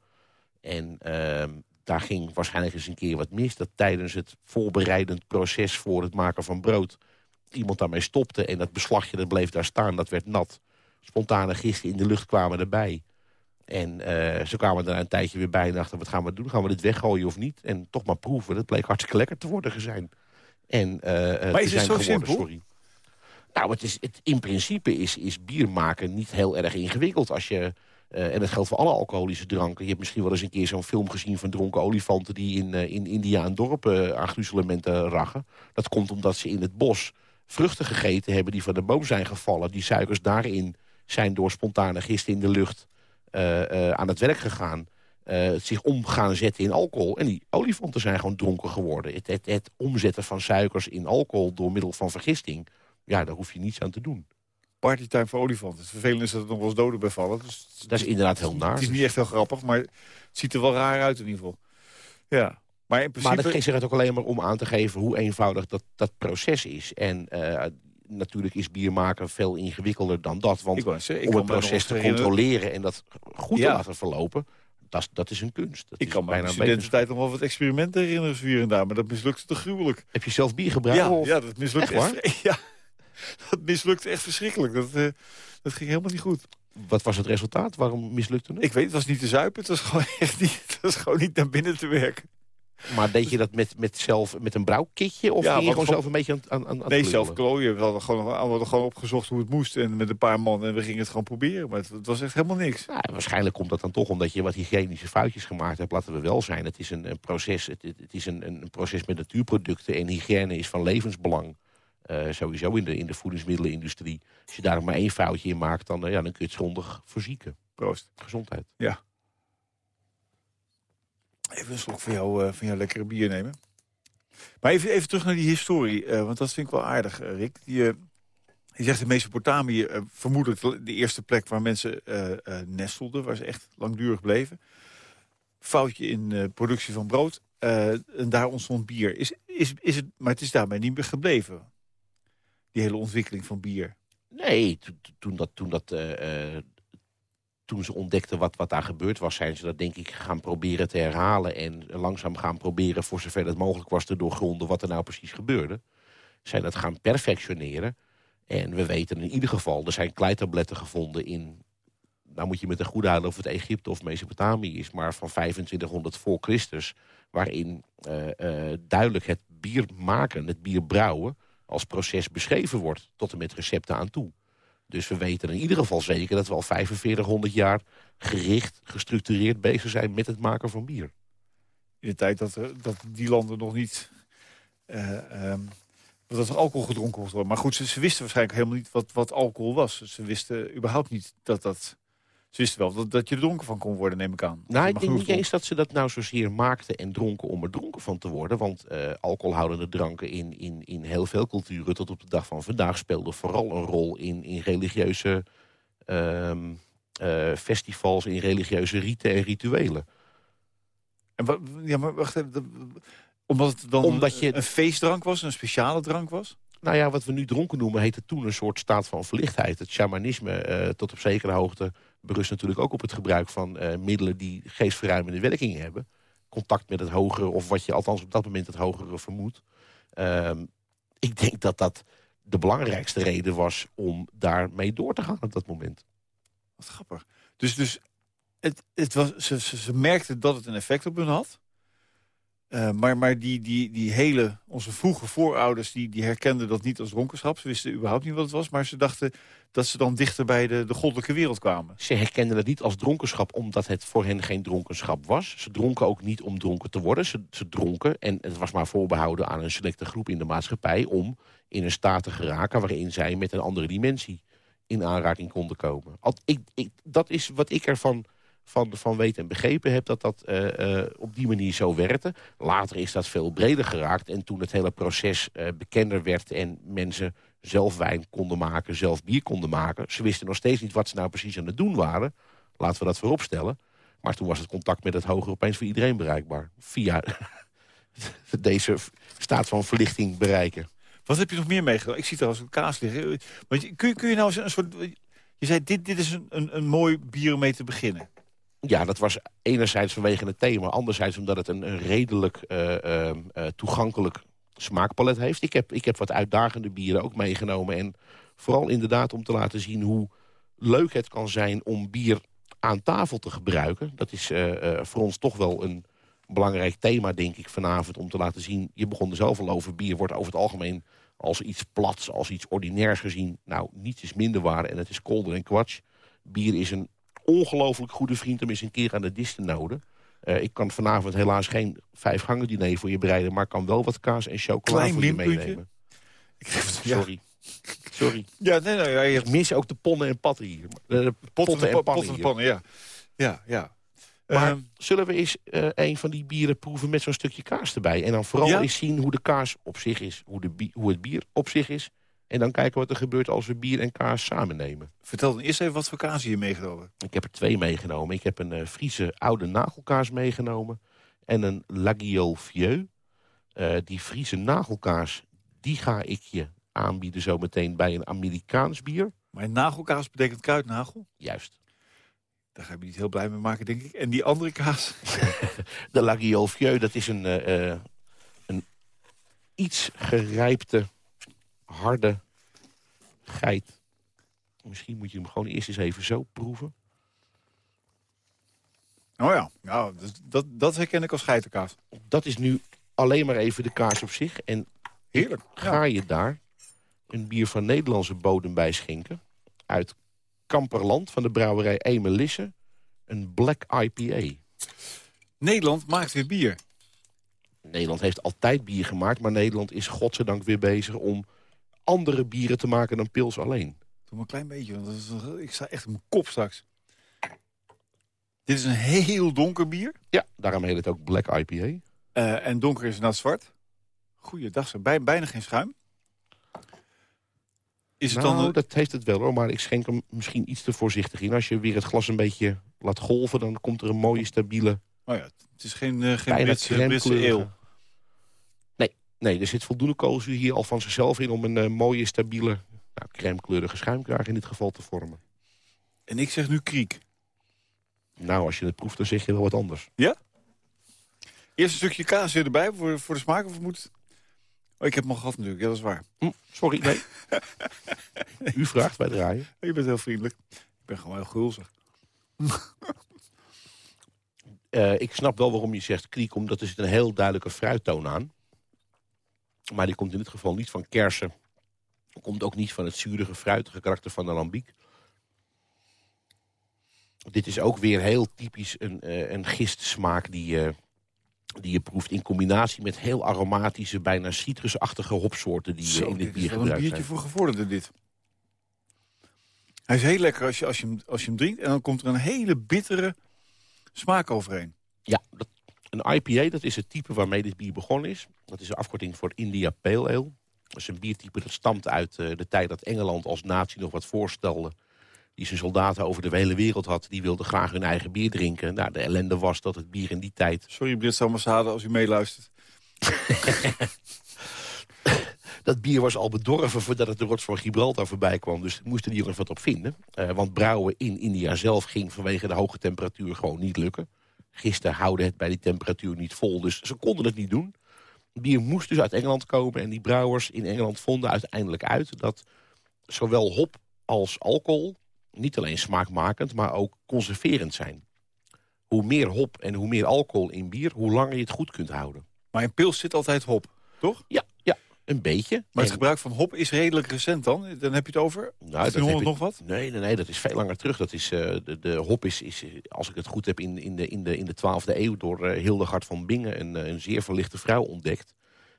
En ehm, daar ging waarschijnlijk eens een keer wat mis. Dat tijdens het voorbereidend proces voor het maken van brood... iemand daarmee stopte en dat beslagje dat bleef daar staan. Dat werd nat. Spontane gisten in de lucht kwamen erbij. En eh, ze kwamen er een tijdje weer bij en dachten... wat gaan we doen? Gaan we dit weggooien of niet? En toch maar proeven. Dat bleek hartstikke lekker te worden zijn. En, eh, Maar is het zijn zo geworden, simpel? Sorry. Nou, het is, het, in principe is, is bier maken niet heel erg ingewikkeld. Als je, uh, en dat geldt voor alle alcoholische dranken. Je hebt misschien wel eens een keer zo'n film gezien van dronken olifanten... die in, uh, in India een dorp uh, aan gruzelementen rachen. Dat komt omdat ze in het bos vruchten gegeten hebben die van de boom zijn gevallen. Die suikers daarin zijn door spontane gisten in de lucht aan het werk gegaan. zich om gaan zetten in alcohol. En die olifanten zijn gewoon dronken geworden. Het, het, het omzetten van suikers in alcohol door middel van vergisting ja, daar hoef je niets aan te doen. Partytime voor olifanten. Het vervelende is dat er nog wel eens doden bij vallen. Dus dat is inderdaad heel naar. Het is niet echt heel grappig, maar het ziet er wel raar uit in ieder geval. Ja. Maar, in principe... maar dat geeft het ook alleen maar om aan te geven hoe eenvoudig dat, dat proces is. En uh, natuurlijk is bier maken veel ingewikkelder dan dat. Want om het proces te controleren en dat goed ja. te laten verlopen... Dat, dat is een kunst. Dat ik kan bijna in de tijd nog wel wat experimenten herinneren, hier en daar. Maar dat mislukte te gruwelijk. Heb je zelf bier gebruikt? Ja, ja dat mislukte echt, Ja, dat mislukte echt verschrikkelijk. Dat, uh, dat ging helemaal niet goed. Wat was het resultaat? Waarom mislukte het? Ik weet, het was niet te zuipen. Het was gewoon echt niet, het was gewoon niet naar binnen te werken. Maar deed je dat met, met, zelf, met een brouwkitje? Of ja, ging je gewoon zelf een beetje aan, aan, aan Nee, zelf klooien. We hadden, gewoon, we hadden gewoon opgezocht hoe het moest. En met een paar man. En we gingen het gewoon proberen. Maar het, het was echt helemaal niks. Nou, waarschijnlijk komt dat dan toch omdat je wat hygiënische foutjes gemaakt hebt. Laten we wel zijn. Het is een, een proces, het, het is een, een proces met natuurproducten. En hygiëne is van levensbelang. Uh, sowieso in de, in de voedingsmiddelenindustrie. Als je daar maar één foutje in maakt, dan, uh, ja, dan kun je het grondig verzieken. Proost. Gezondheid. Ja. Even een slok van, jou, uh, van jouw lekkere bier nemen. Maar even, even terug naar die historie, want dat vind ik wel aardig, Rick. Die, je zegt in Mesopotamië vermoedelijk de eerste plek waar mensen nestelden, waar ze echt langdurig bleven. Foutje in productie van brood. en daar ontstond bier. Is, is, is het, maar het is daarmee niet meer gebleven die hele ontwikkeling van bier? Nee, toen, dat, toen, dat, uh, toen ze ontdekten wat, wat daar gebeurd was... zijn ze dat denk ik gaan proberen te herhalen... en langzaam gaan proberen, voor zover het mogelijk was... te doorgronden wat er nou precies gebeurde. Zijn dat gaan perfectioneren. En we weten in ieder geval, er zijn kleitabletten gevonden in... nou moet je met een goede houden of het Egypte of Mesopotamië is... maar van 2500 voor Christus... waarin uh, uh, duidelijk het bier maken, het bier brouwen als proces beschreven wordt. Tot en met recepten aan toe. Dus we weten in ieder geval zeker dat we al 4500 jaar gericht, gestructureerd bezig zijn met het maken van bier. In de tijd dat, dat die landen nog niet... Uh, um, dat er alcohol gedronken worden. Maar goed, ze, ze, wisten waarschijnlijk helemaal niet wat, wat alcohol was. Ze wisten überhaupt niet dat dat ze wisten wel dat, dat je er dronken van kon worden, neem ik aan. Nou, ik denk niet eens dat ze dat nou zozeer maakten en dronken om er dronken van te worden. Want uh, alcoholhoudende dranken in, in, in heel veel culturen tot op de dag van vandaag speelden vooral een rol in, in religieuze uh, uh, festivals, in religieuze riten en rituelen. En wat, ja, maar wacht even, omdat het dan Omdat je, een feestdrank was, een speciale drank was? Nou ja, wat we nu dronken noemen, heette toen een soort staat van verlichtheid. Het shamanisme uh, tot op zekere hoogte berust natuurlijk ook op het gebruik van uh, middelen die geestverruimende werking hebben. Contact met het hogere, of wat je althans op dat moment het hogere vermoedt. Um, ik denk dat dat de belangrijkste reden was om daarmee door te gaan op dat moment. Wat grappig. Dus, dus het, het was, ze, ze, ze merkten dat het een effect op hun had. Uh, maar maar die, die, die hele, onze vroege voorouders, die, die herkenden dat niet als dronkenschap. Ze wisten überhaupt niet wat het was, maar ze dachten dat ze dan dichter bij de, de goddelijke wereld kwamen. Ze herkenden het niet als dronkenschap omdat het voor hen geen dronkenschap was. Ze dronken ook niet om dronken te worden. Ze, ze dronken, en het was maar voorbehouden aan een selecte groep in de maatschappij... om in een staat te geraken waarin zij met een andere dimensie in aanraking konden komen. Al, ik, ik, dat is wat ik ervan van, van weten en begrepen heb dat dat uh, uh, op die manier zo werkte. Later is dat veel breder geraakt. En toen het hele proces uh, bekender werd en mensen zelf wijn konden maken, zelf bier konden maken. Ze wisten nog steeds niet wat ze nou precies aan het doen waren. Laten we dat vooropstellen. Maar toen was het contact met het hoger opeens voor iedereen bereikbaar. Via deze staat van verlichting bereiken. Wat heb je nog meer meegemaakt? Ik zie trouwens een kaas liggen. Kun je, kun je nou een soort... Je zei, dit, dit is een, een, een mooi bier om mee te beginnen. Ja, dat was enerzijds vanwege het thema. Anderzijds omdat het een, redelijk uh, uh, toegankelijk smaakpalet heeft. Ik heb, ik heb wat uitdagende bieren ook meegenomen. En vooral inderdaad om te laten zien hoe leuk het kan zijn om bier aan tafel te gebruiken. Dat is voor ons toch wel een, belangrijk thema, denk ik, vanavond... om te laten zien, je begon er zelf al over... bier wordt over het algemeen als iets plats, als iets ordinairs gezien. Nou, niets is minder waar en het is kolder en kwats. Bier is een ongelooflijk goede vriend om eens een keer aan de dis te noden. Uh, ik kan vanavond helaas geen vijf gangen diner voor je bereiden... maar kan wel wat kaas en chocola Klein voor je meenemen. Ik geef het- Sorry. Sorry. Ja, nee, nee, ja, je Ik mis ook de ponnen en patten hier. De potten, potten en potten, pannen en hier. pannen, ja. Ja, ja. Maar Ehm, zullen we eens eh, een van die bieren proeven met zo'n stukje kaas erbij? En dan vooral Ja? eens zien hoe de kaas op zich is. Hoe, de hoe het bier op zich is. En dan kijken wat er gebeurt als we bier en kaas samen nemen. vertel dan eerst even wat voor kaas je hier meegenomen. Ik heb er twee meegenomen. Ik heb een eh, Friese oude nagelkaas meegenomen. En een Laguiole Vieux. Eh, die Friese nagelkaas, die ga ik je aanbieden zometeen bij een Amerikaans bier. Maar nagelkaas betekent kruidnagel. Juist. Daar ga je me niet heel blij mee maken, denk ik. En die andere kaas? De Laguiole Vieux, dat is een, eh, een iets gerijpte, harde geit. Misschien moet je hem gewoon eerst eens even zo proeven. Oh ja, ja dus dat, dat herken ik als geitenkaas. Dat is nu alleen maar even de kaas op zich. En Heerlijk. ga je daar een bier van Nederlandse bodem bij schenken. Uit Kamperland van de brouwerij Emelisse. Een Black IPA. Nederland maakt weer bier. Nederland heeft altijd bier gemaakt, maar Nederland is godzijdank weer bezig om andere bieren te maken dan pils alleen. Doe maar een klein beetje, want is, ik sta echt op mijn kop straks. Dit is een heel donker bier. Ja, daarom heet het ook Black IPA. Eh, en donker is inderdaad zwart. Goeiedag, zeg. Bij, bijna geen schuim. Is het nou, dan... dat heeft het wel hoor, maar ik schenk hem misschien iets te voorzichtig in. Als je weer het glas een beetje laat golven, dan komt er een mooie stabiele, Oh ja, het is geen, eh, geen Britse, Britse eel. Nee, er zit voldoende koolzuur hier al van zichzelf in... om een eh, mooie, stabiele, nou, crème-kleurige schuimkraag in dit geval te vormen. En ik zeg nu kriek. Nou, als je het proeft, dan zeg je wel wat anders. Eerst een stukje kaas weer erbij voor, voor de smaak of moet... Oh, ik heb hem al gehad natuurlijk, ja, dat is waar. Hm, sorry, nee. U vraagt, wij draaien. Je bent heel vriendelijk. Ik ben gewoon heel gulzig. Eh, ik snap wel waarom je zegt kriek, omdat er zit een heel duidelijke fruittoon aan. Maar die komt in dit geval niet van kersen. Komt ook niet van het zurige, fruitige karakter van de lambiek. Dit is ook weer heel typisch een, eh, een gistsmaak die je, die je proeft... in combinatie met heel aromatische, bijna citrusachtige hopsoorten... die Zo, eh, in dit dit bier is wel een gebruikt biertje zijn. voor gevorderden dit. Hij is heel lekker als je, als, je hem, als je hem drinkt. En dan komt er een hele bittere smaak overheen. Ja, dat, een IPA, dat is het type waarmee dit bier begonnen is. Dat is een afkorting voor India Pale Ale. Dat is een biertype dat stamt uit eh, de tijd dat Engeland als natie nog wat voorstelde. Die zijn soldaten over de hele wereld had. Die wilden graag hun eigen bier drinken. Nou, de ellende was dat het bier in die tijd... Sorry Britse ambassade als u meeluistert. Dat bier was al bedorven voordat het de rots van Gibraltar voorbij kwam. Dus moesten die jongens wat op vinden. Eh, want brouwen in India zelf ging vanwege de hoge temperatuur gewoon niet lukken. Gisten houden het bij die temperatuur niet vol. Dus ze konden het niet doen. Bier moest dus uit Engeland komen. En die brouwers in Engeland vonden uiteindelijk uit... dat zowel hop als alcohol niet alleen smaakmakend... maar ook conserverend zijn. Hoe meer hop en hoe meer alcohol in bier... hoe langer je het goed kunt houden. Maar in pils zit altijd hop, toch? Ja een beetje. Maar het gebruik van hop is redelijk recent dan. Dan heb je het over Nou, 1800 heb nog wat? Nee, nee, nee, dat is veel langer terug. Dat is, eh, de, de hop is, is, als ik het goed heb, in, in, de, in, de, in de 12e eeuw... door eh, Hildegard van Bingen, een, eh, een zeer verlichte vrouw, ontdekt.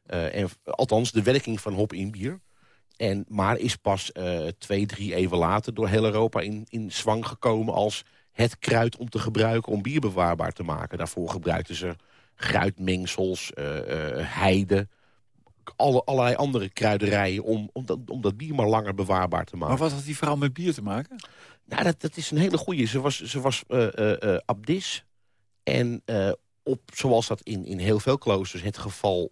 En, althans, de werking van hop in bier. En, maar is pas twee, drie eeuwen later door heel Europa in, in zwang gekomen... als het kruid om te gebruiken om bier bewaarbaar te maken. Daarvoor gebruikten ze gruitmengsels, heide... Alle, allerlei andere kruiderijen om, om, dat, om dat bier maar langer bewaarbaar te maken. Maar wat had die vrouw met bier te maken? Nou, dat, dat is een hele goeie. Ze was, ze was eh, eh, eh, abdis. En op, zoals dat in, in heel veel kloosters het geval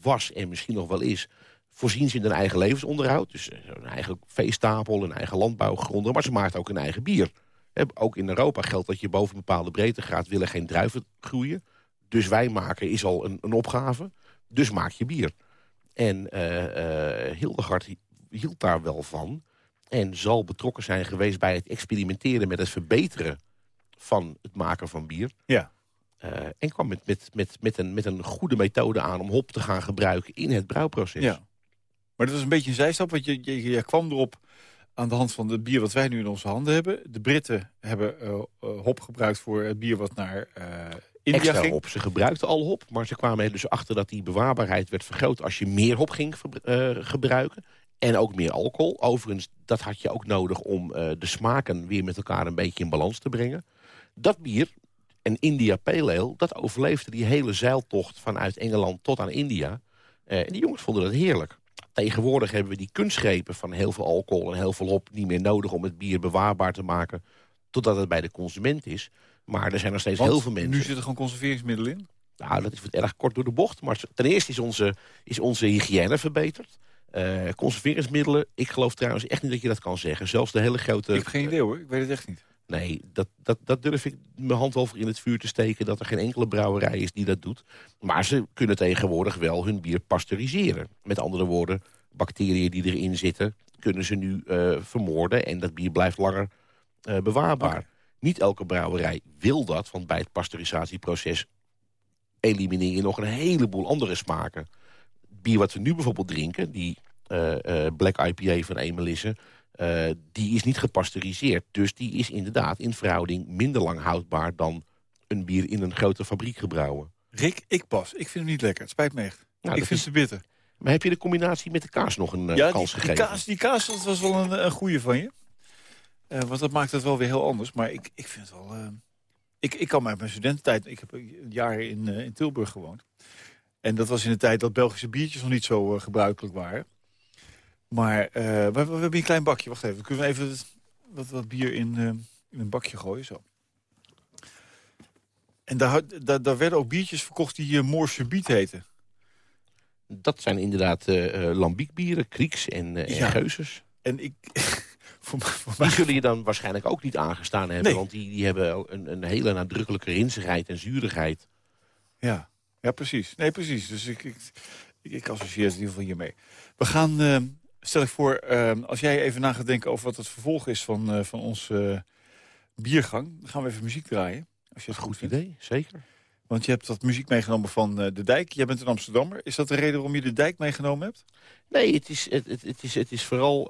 was en misschien nog wel is... voorzien ze in een eigen levensonderhoud. Dus een eigen veestapel, een eigen landbouwgronden. Maar ze maakt ook een eigen bier. Ook in Europa geldt dat je boven een bepaalde breedtegraad... willen geen druiven groeien. Dus wij maken is al een, een opgave. Dus maak je bier. En eh, eh, Hildegard hield daar wel van en zal betrokken zijn geweest bij het experimenteren met het verbeteren van het maken van bier. Ja. en kwam met, met, met, met, een, met een goede methode aan om hop te gaan gebruiken in het brouwproces. Ja. Maar dat is een beetje een zijstap, want je, je, je kwam erop aan de hand van het bier wat wij nu in onze handen hebben. De Britten hebben uh, hop gebruikt voor het bier wat naar uh, India Extra ging. hop. Ze gebruikten al hop, maar ze kwamen er dus achter dat die bewaarbaarheid werd vergroot als je meer hop ging gebruiken. En ook meer alcohol. Overigens, dat had je ook nodig om de smaken weer met elkaar een beetje in balans te brengen. Dat bier, en India Pale Ale, dat overleefde die hele zeiltocht vanuit Engeland tot aan India. en die jongens vonden dat heerlijk. Tegenwoordig hebben we die kunstgrepen van heel veel alcohol en heel veel hop... niet meer nodig om het bier bewaarbaar te maken... totdat het bij de consument is. Maar er zijn nog steeds Want heel veel mensen... nu zitten gewoon conserveringsmiddelen in? Nou, dat is erg kort door de bocht. Maar ten eerste is onze, is onze hygiëne verbeterd. Uh, conserveringsmiddelen, ik geloof trouwens echt niet dat je dat kan zeggen. Zelfs de hele grote... Ik heb geen idee hoor, ik weet het echt niet. Nee, dat, dat, dat durf ik mijn hand wel voor in het vuur te steken... dat er geen enkele brouwerij is die dat doet. Maar ze kunnen tegenwoordig wel hun bier pasteuriseren. Met andere woorden, bacteriën die erin zitten... kunnen ze nu uh, vermoorden en dat bier blijft langer uh, bewaarbaar. Niet elke brouwerij wil dat, want bij het pasteurisatieproces... elimineer je nog een heleboel andere smaken. Bier wat we nu bijvoorbeeld drinken, die uh, Black IPA van Emelisse... Uh, die is niet gepasteuriseerd. Dus die is inderdaad in verhouding minder lang houdbaar... dan een bier in een grote fabriek gebrouwen. Rick, ik pas. Ik vind hem niet lekker. Het spijt me echt. Nou, ik vind is... het bitter. Maar heb je de combinatie met de kaas nog een ja, kans die, gegeven? Die kaas, die kaas dat was wel een, een goeie van je. Uh, want dat maakt het wel weer heel anders. Maar ik, ik vind het wel... ik, ik kan uit mijn studententijd... Ik heb een jaar in, in Tilburg gewoond. En dat was in de tijd dat Belgische biertjes nog niet zo gebruikelijk waren. Maar we, we, hebben hier een klein bakje. Wacht even. Kunnen we even wat, wat bier in, in een bakje gooien? Zo. En daar, daar, daar werden ook biertjes verkocht die Moorse Biet heten. Dat zijn inderdaad lambiekbieren, krieks en, en ja. geuzes. En ik... voor, voor die zullen je dan waarschijnlijk ook niet aangestaan hebben. Nee. Want die, die hebben een, een hele nadrukkelijke rinsigheid en zurigheid. Ja, ja precies. Nee, precies. Dus ik, ik, ik, associeer het in ieder geval hiermee. We gaan... Uh, stel ik voor, uh, als jij even na gaat denken over wat het vervolg is van, uh, van onze biergang. Dan gaan we even muziek draaien. Als je het goed vindt. idee, zeker. Want je hebt wat muziek meegenomen van uh, De Dijk. Jij bent een Amsterdammer. Is dat de reden waarom je De Dijk meegenomen hebt? Nee, het is, het, het, het is, het is vooral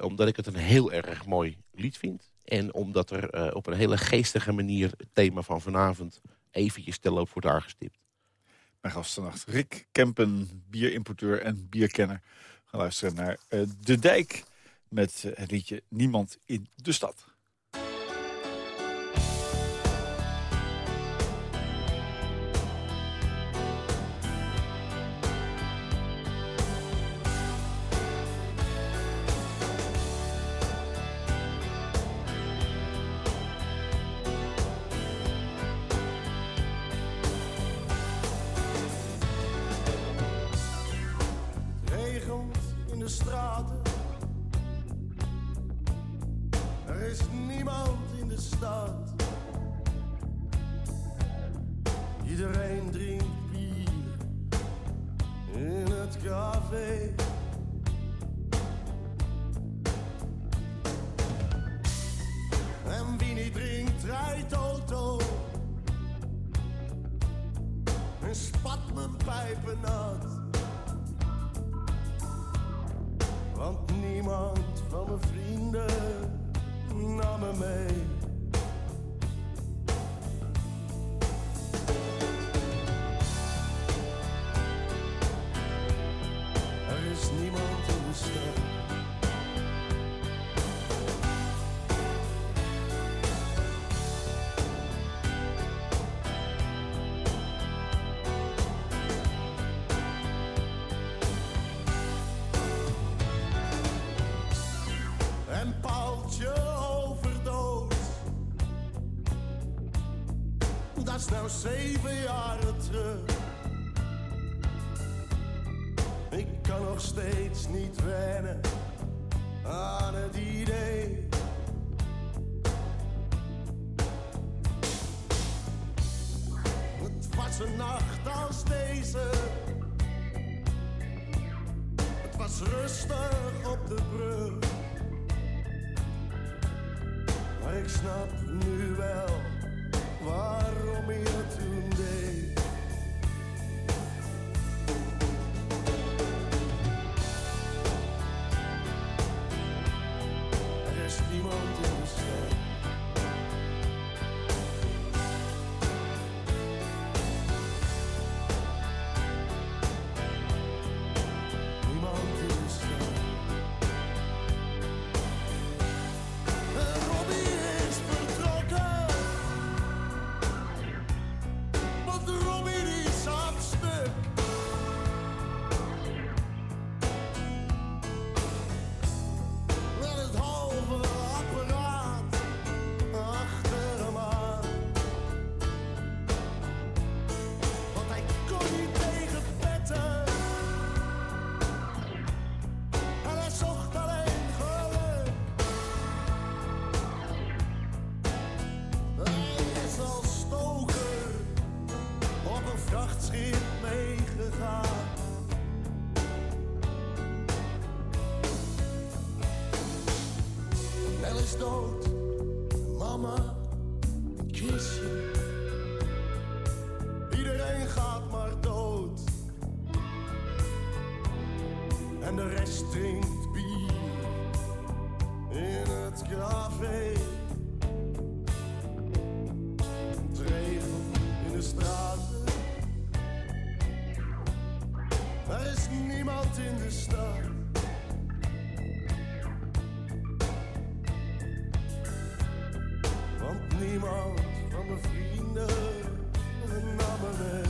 omdat ik het een heel erg mooi lied vind. En omdat er op een hele geestige manier het thema van vanavond eventjes te loop wordt aangestipt. Mijn gast vannacht, Rick Kempen, bierimporteur en bierkenner gaan luisteren naar De Dijk met het liedje Niemand in de Stad. Een nacht als deze. Het was rustig op de brug. Maar ik snap nu wel waarom je niemand in de stad. Want niemand van mijn vrienden nam me mee.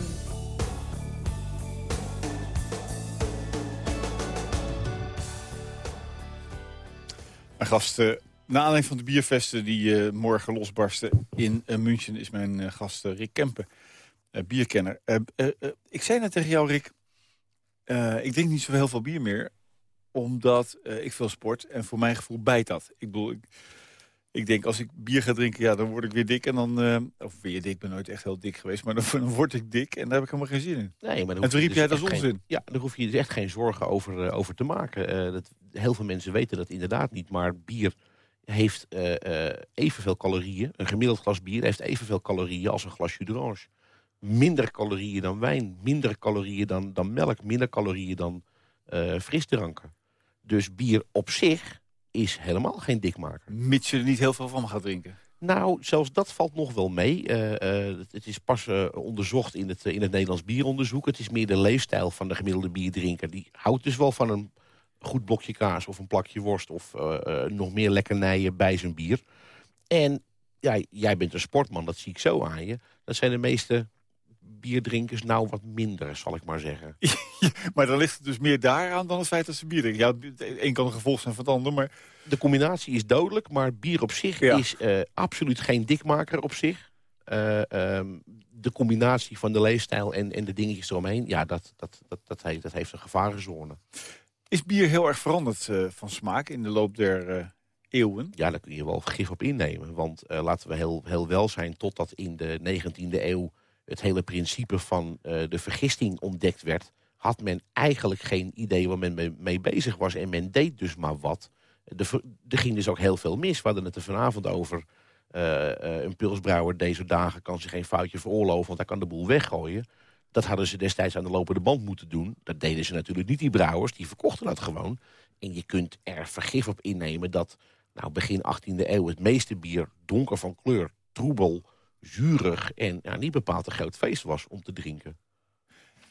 Mijn gast, eh, na aanleiding van de biervesten die eh, morgen losbarsten in eh, München... is mijn eh, gast Rick Kempen, bierkenner. Ik zei net tegen jou, Rick, eh, ik drink niet zo heel veel bier meer... omdat eh, ik veel sport en voor mijn gevoel bijt dat. Ik bedoel, ik, ik denk als ik bier ga drinken, ja, dan word ik weer dik. En dan, eh, of weer dik, ik ben nooit echt heel dik geweest... maar dan, dan word ik dik en daar heb ik helemaal geen zin in. Nee, maar En toen riep jij, dat geen- onzin. ja, daar hoef je dus echt geen zorgen over, over te maken. Dat, heel veel mensen weten dat inderdaad niet. Maar bier heeft evenveel calorieën. Een gemiddeld glas bier heeft evenveel calorieën als een glas jus d'orange. Minder calorieën dan wijn. Minder calorieën dan, dan melk. Minder calorieën dan eh, frisdranken. Dus bier op zich is helemaal geen dikmaker. Mits je er niet heel veel van gaat drinken. Nou, zelfs dat valt nog wel mee. Eh, eh, het- is pas onderzocht in het, in het Nederlands bieronderzoek. Het is meer de leefstijl van de gemiddelde bierdrinker. Die houdt dus wel van een goed blokje kaas of een plakje worst... of nog meer lekkernijen bij zijn bier. En ja, jij bent een sportman, dat zie ik zo aan je. Dat zijn de meeste bierdrinkers nou wat minder, zal ik maar zeggen. Maar dan ligt het dus meer daaraan dan het feit dat ze bier drinken. Ja, het een kan een gevolg zijn van het ander, maar... De combinatie is dodelijk, maar bier op zich Ja. is eh, absoluut geen dikmaker op zich. Eh, ehm, de combinatie van de leefstijl en, en de dingetjes eromheen... ja, dat, dat, dat, dat, heeft, dat heeft een gevarenzone. Is bier heel erg veranderd eh, van smaak in de loop der eeuwen? Ja, daar kun je wel gif op innemen. Want laten we heel, heel wel zijn... totdat in de 19e eeuw het hele principe van eh, de vergisting ontdekt werd... had men eigenlijk geen idee waar men mee, bezig was. En men deed dus maar wat. Ver- er ging dus ook heel veel mis. We hadden het er vanavond over... eh, eh, een pilsbrouwer deze dagen kan zich geen foutje veroorloven... want hij kan de boel weggooien. Dat hadden ze destijds aan de lopende band moeten doen. Dat deden ze natuurlijk niet, die brouwers. Die verkochten dat gewoon. En je kunt er vergif op innemen dat nou, begin 18e eeuw... het meeste bier donker van kleur, troebel, zuurig... en ja, niet bepaald een groot feest was om te drinken.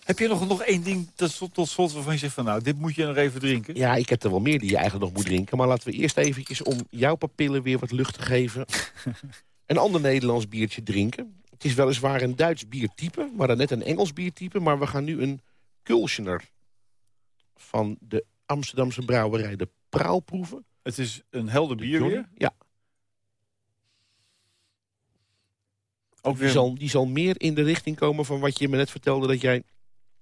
Heb je nog, nog één ding tot, slot- tot slot waarvan je zegt van... nou, dit moet je nog even drinken? Ja, ik heb er wel meer die je eigenlijk nog moet drinken. Maar laten we eerst eventjes om jouw papillen weer wat lucht te geven... een ander Nederlands biertje drinken. Het is weliswaar een Duits biertype, maar dan net een Engels biertype. Maar we gaan nu een Kulsjener van de Amsterdamse brouwerij De Praal proeven. Het is een helder De bier weer. Ja, Ook die zal, die zal meer in de richting komen van wat je me net vertelde... dat jij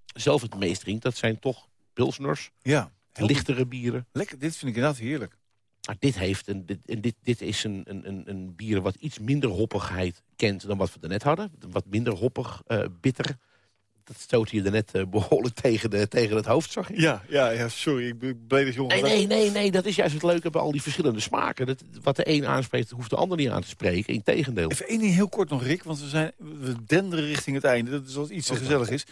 zelf het meest drinkt. Dat zijn toch pilsners, ja, lichtere bieren. Lekker, dit vind ik inderdaad heerlijk. Maar dit, heeft een, dit, en dit, dit is een, een, een, een bier wat iets minder hoppigheid kent dan wat we daarnet hadden. Wat minder hoppig, eh, bitter. Dat stootte je daarnet eh, behoorlijk tegen, de, tegen het hoofd, zag je? Ja, ja, ja sorry, ik ben je Nee, nee, nee, nee, dat is juist het leuke bij al die verschillende smaken. Dat, wat de een aanspreekt, hoeft de ander niet aan te spreken. Integendeel. Even één ding heel kort nog, Rick, want we, zijn, we denderen richting het einde. Dat is als iets te gezellig is.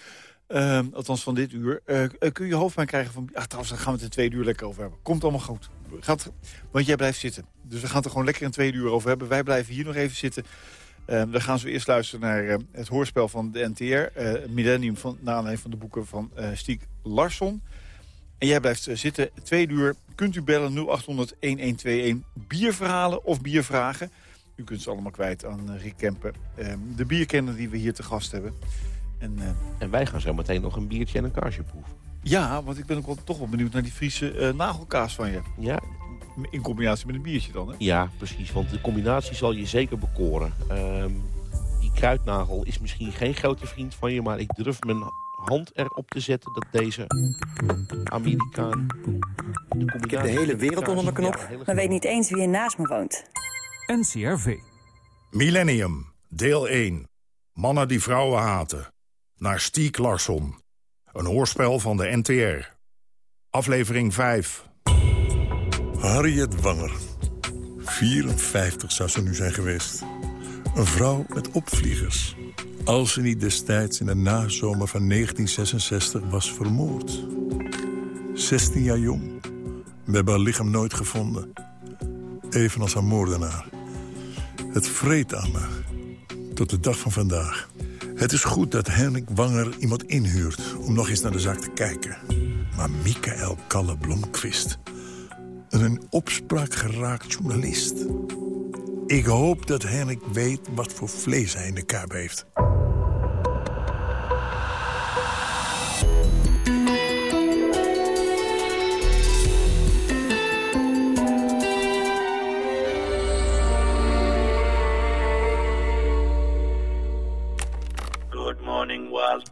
Ehm, althans van dit uur. Eh, eh, kun je hoofdpijn krijgen van... Ach, trouwens, daar gaan we het in twee uur lekker over hebben. Komt allemaal goed. Gaat, want jij blijft zitten. Dus we gaan het er gewoon lekker in twee uur over hebben. Wij blijven hier nog even zitten. Ehm, dan gaan we eerst luisteren naar eh, het hoorspel van de NTR. eh, Millennium, van, naar aanleiding van de boeken van eh Stiek Larsson. En jij blijft eh, zitten. Twee uur kunt u bellen 0800-1121. Bierverhalen of biervragen. U kunt ze allemaal kwijt aan Rick Kempen. ehm, de bierkenner die we hier te gast hebben. En En wij gaan zo meteen nog een biertje en een kaarsje proeven. ja, want ik ben ook wel, toch wel benieuwd naar die Friese nagelkaas van je. Ja, In combinatie met een biertje dan, hè? ja, precies. Want de combinatie zal je zeker bekoren. Ehm, die kruidnagel is misschien geen grote vriend van je... maar ik durf mijn hand erop te zetten dat deze Amerikaan... Ik heb de hele wereld onder mijn knop, maar weet niet eens wie er naast me woont. NCRV. Millennium, deel 1. Mannen die vrouwen haten. Naar Stiek Larsson. Een hoorspel van de NTR. Aflevering 5. Harriet Wanger. 54 zou ze nu zijn geweest. Een vrouw met opvliegers. Als ze niet destijds in de nazomer van 1966 was vermoord. 16 jaar jong. We hebben haar lichaam nooit gevonden. Evenals haar moordenaar. Het vreet aan me. Tot de dag van vandaag. Het is goed dat Henrik Wanger iemand inhuurt... om nog eens naar de zaak te kijken. Maar Michael Kalle Blomqvist... een opspraak geraakt journalist... Ik hoop dat Henrik weet wat voor vlees hij in de kuip heeft. Good morning, Walt.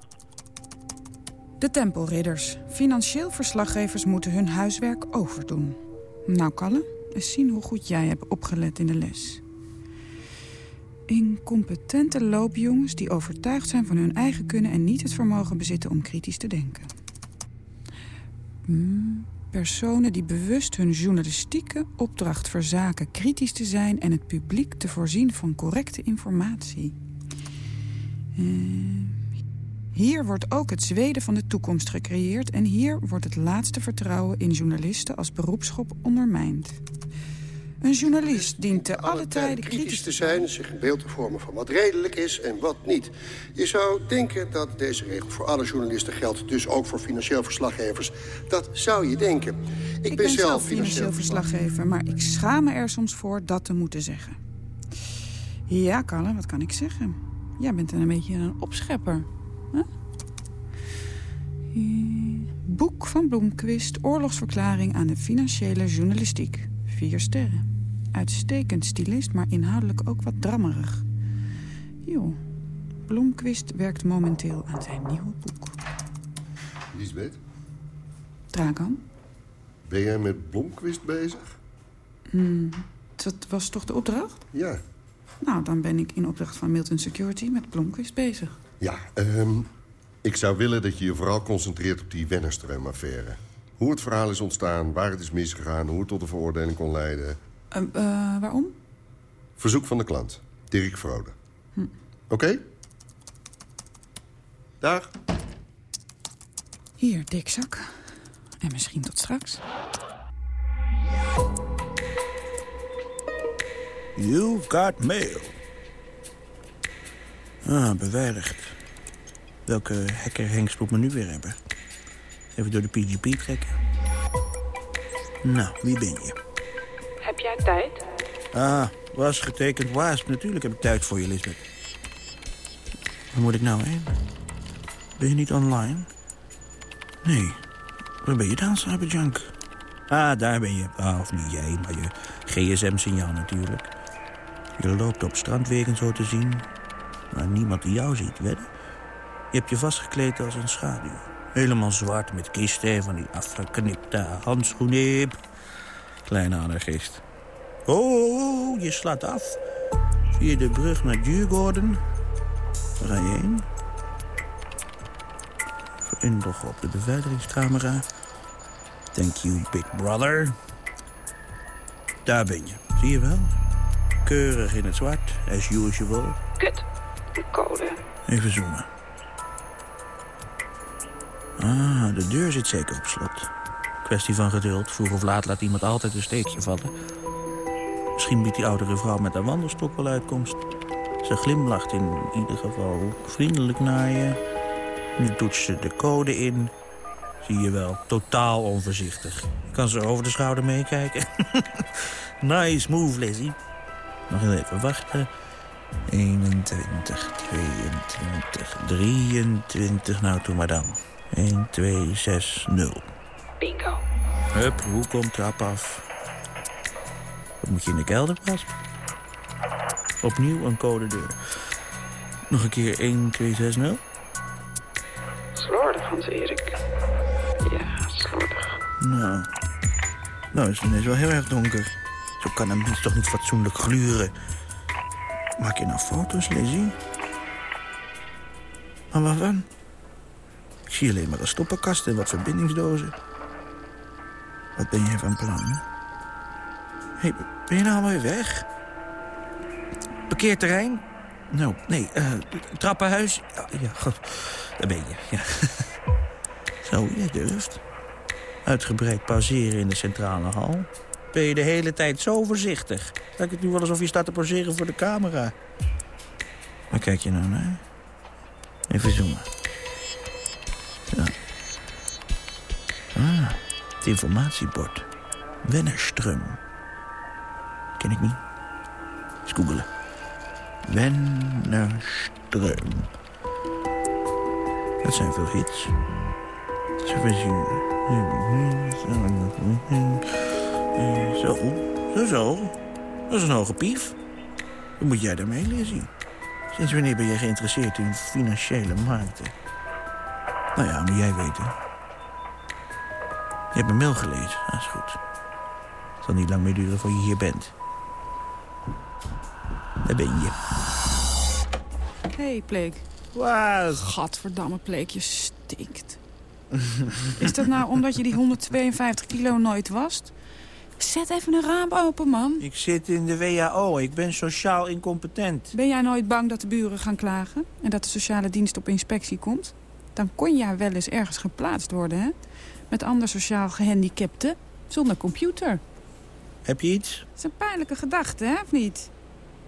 De Tempelridders. Financieel verslaggevers moeten hun huiswerk overdoen. Nou, Kalle, eens zien hoe goed jij hebt opgelet in de les. Incompetente loopjongens die overtuigd zijn van hun eigen kunnen... en niet het vermogen bezitten om kritisch te denken. Hmm, personen die bewust hun journalistieke opdracht verzaken... kritisch te zijn en het publiek te voorzien van correcte informatie. Eh, hier wordt ook het Zweden van de toekomst gecreëerd... en hier wordt het laatste vertrouwen in journalisten als beroepsschop ondermijnd. Een journalist dient te alle tijden kritisch te zijn... zich een beeld te vormen van wat redelijk is en wat niet. Je zou denken dat deze regel voor alle journalisten geldt... dus ook voor financieel verslaggevers. Dat zou je denken. Ik, ben, zelf financieel verslaggever, maar ik schaam me er soms voor dat te moeten zeggen. Ja, Kalle, wat kan ik zeggen? Jij bent een beetje een opschepper. Huh? Boek van Bloemquist, oorlogsverklaring aan de financiële journalistiek. Vier sterren. Uitstekend stilist, maar inhoudelijk ook wat drammerig. Jo, Bloemquist werkt momenteel aan zijn nieuwe boek. Lisbeth, Dragan? ben jij met Blomquist bezig? Hmm, dat was toch de opdracht? Ja. Nou, dan ben ik in opdracht van Milton Security met Blomquist bezig. Ja, ehm, ik zou willen dat je je vooral concentreert op die Wennerstreum-affaire. Hoe het verhaal is ontstaan, waar het is misgegaan... hoe het tot een veroordeling kon leiden. Uh, uh, waarom? Verzoek van de klant, Dirk Vrode. Hm. Oké? Dag. Hier, dikzak. En misschien tot straks. You've got mail. Ah, beveiligd. Welke hacker Henks moet me nu weer hebben? Even door de PGP trekken. Nou, wie ben je? Heb jij tijd? Ah, was getekend wasp. Natuurlijk heb ik tijd voor je, Lisbeth. Waar moet ik nou heen? Ben je niet online? Nee. Waar ben je dan, Cyberjunk? Ah, daar ben je. Ah, of niet jij, maar je gsm-signaal natuurlijk. Je loopt op strandwegen zo te zien, maar niemand die jou ziet, wedden? Je hebt je vastgekleed als een schaduw. Helemaal zwart met kisten van die afgeknipte handschoenen. Kleine anarchist. Oh, je slaat af. Via de brug naar Djurgården. Waar ga je heen? Inloggen op de beveiligingscamera. Thank you, big brother. Daar ben je. Zie je wel? Keurig in het zwart, as usual. Kut, code. Even zoomen. Ah, de deur zit zeker op slot. Kwestie van geduld. Vroeg of laat laat iemand altijd een steekje vallen. Misschien biedt die oudere vrouw met haar wandelstok wel uitkomst. Ze glimlacht in ieder geval vriendelijk naar je. Nu doet ze de code in. Zie je wel, totaal onvoorzichtig. Kan ze over de schouder meekijken. nice move, Lizzie. Nog even wachten. 21, 22, 23. Nou, doe maar dan. 1, 2, 6, 0. Bingo. Hup, hoe komt trap af? Wat moet je in de kelder pas? Opnieuw een codedeur. Nog een keer 1, 2, 6, 0. Slordig, Hans Erik. Ja, slordig. Nou, nou is het ineens wel heel erg donker. Zo kan een mens toch niet fatsoenlijk gluren. Maak je nou foto's, Lizzie? Maar waarvan? Ik zie alleen maar een stoppenkast en wat verbindingsdozen. Wat ben jij van plan? hey, ben je nou alweer weg? Parkeerterrein? Nou, nee, eh, trappenhuis? Ja, ja. Daar ben je, ja. Zo, jij durft. Uitgebreid pauzeren in de centrale hal. Ben je de hele tijd zo voorzichtig. Lijkt het nu wel alsof je staat te pauzeren voor de camera. Waar kijk je nou naar? Even zoomen. Zo. Ah, het informatiebord. Wennerström. Ken ik niet. Eens googelen. Wennerström. Dat zijn veel hits. Zo, zo, zo. Dat is een hoge pief. Wat moet jij daarmee lezen? Sinds wanneer ben jij geïnteresseerd in financiële markten? Nou ja, moet jij weten. Je hebt mijn mail gelezen, dat is goed. Het zal niet lang meer duren voor je hier bent. Daar ben je. Hé, hey, Pleek. Wat? Gadverdamme, Pleek, je stinkt. Is dat nou omdat je die 152 kilo nooit wast? Zet even een raam open, man. Ik zit in de WHO. Ik ben sociaal incompetent. Ben jij nooit bang dat de buren gaan klagen? En dat de sociale dienst op inspectie komt? Dan kon jij wel eens ergens geplaatst worden, hè? Met ander sociaal gehandicapten. Zonder computer. Heb je iets? Dat is een pijnlijke gedachte, hè? Of niet?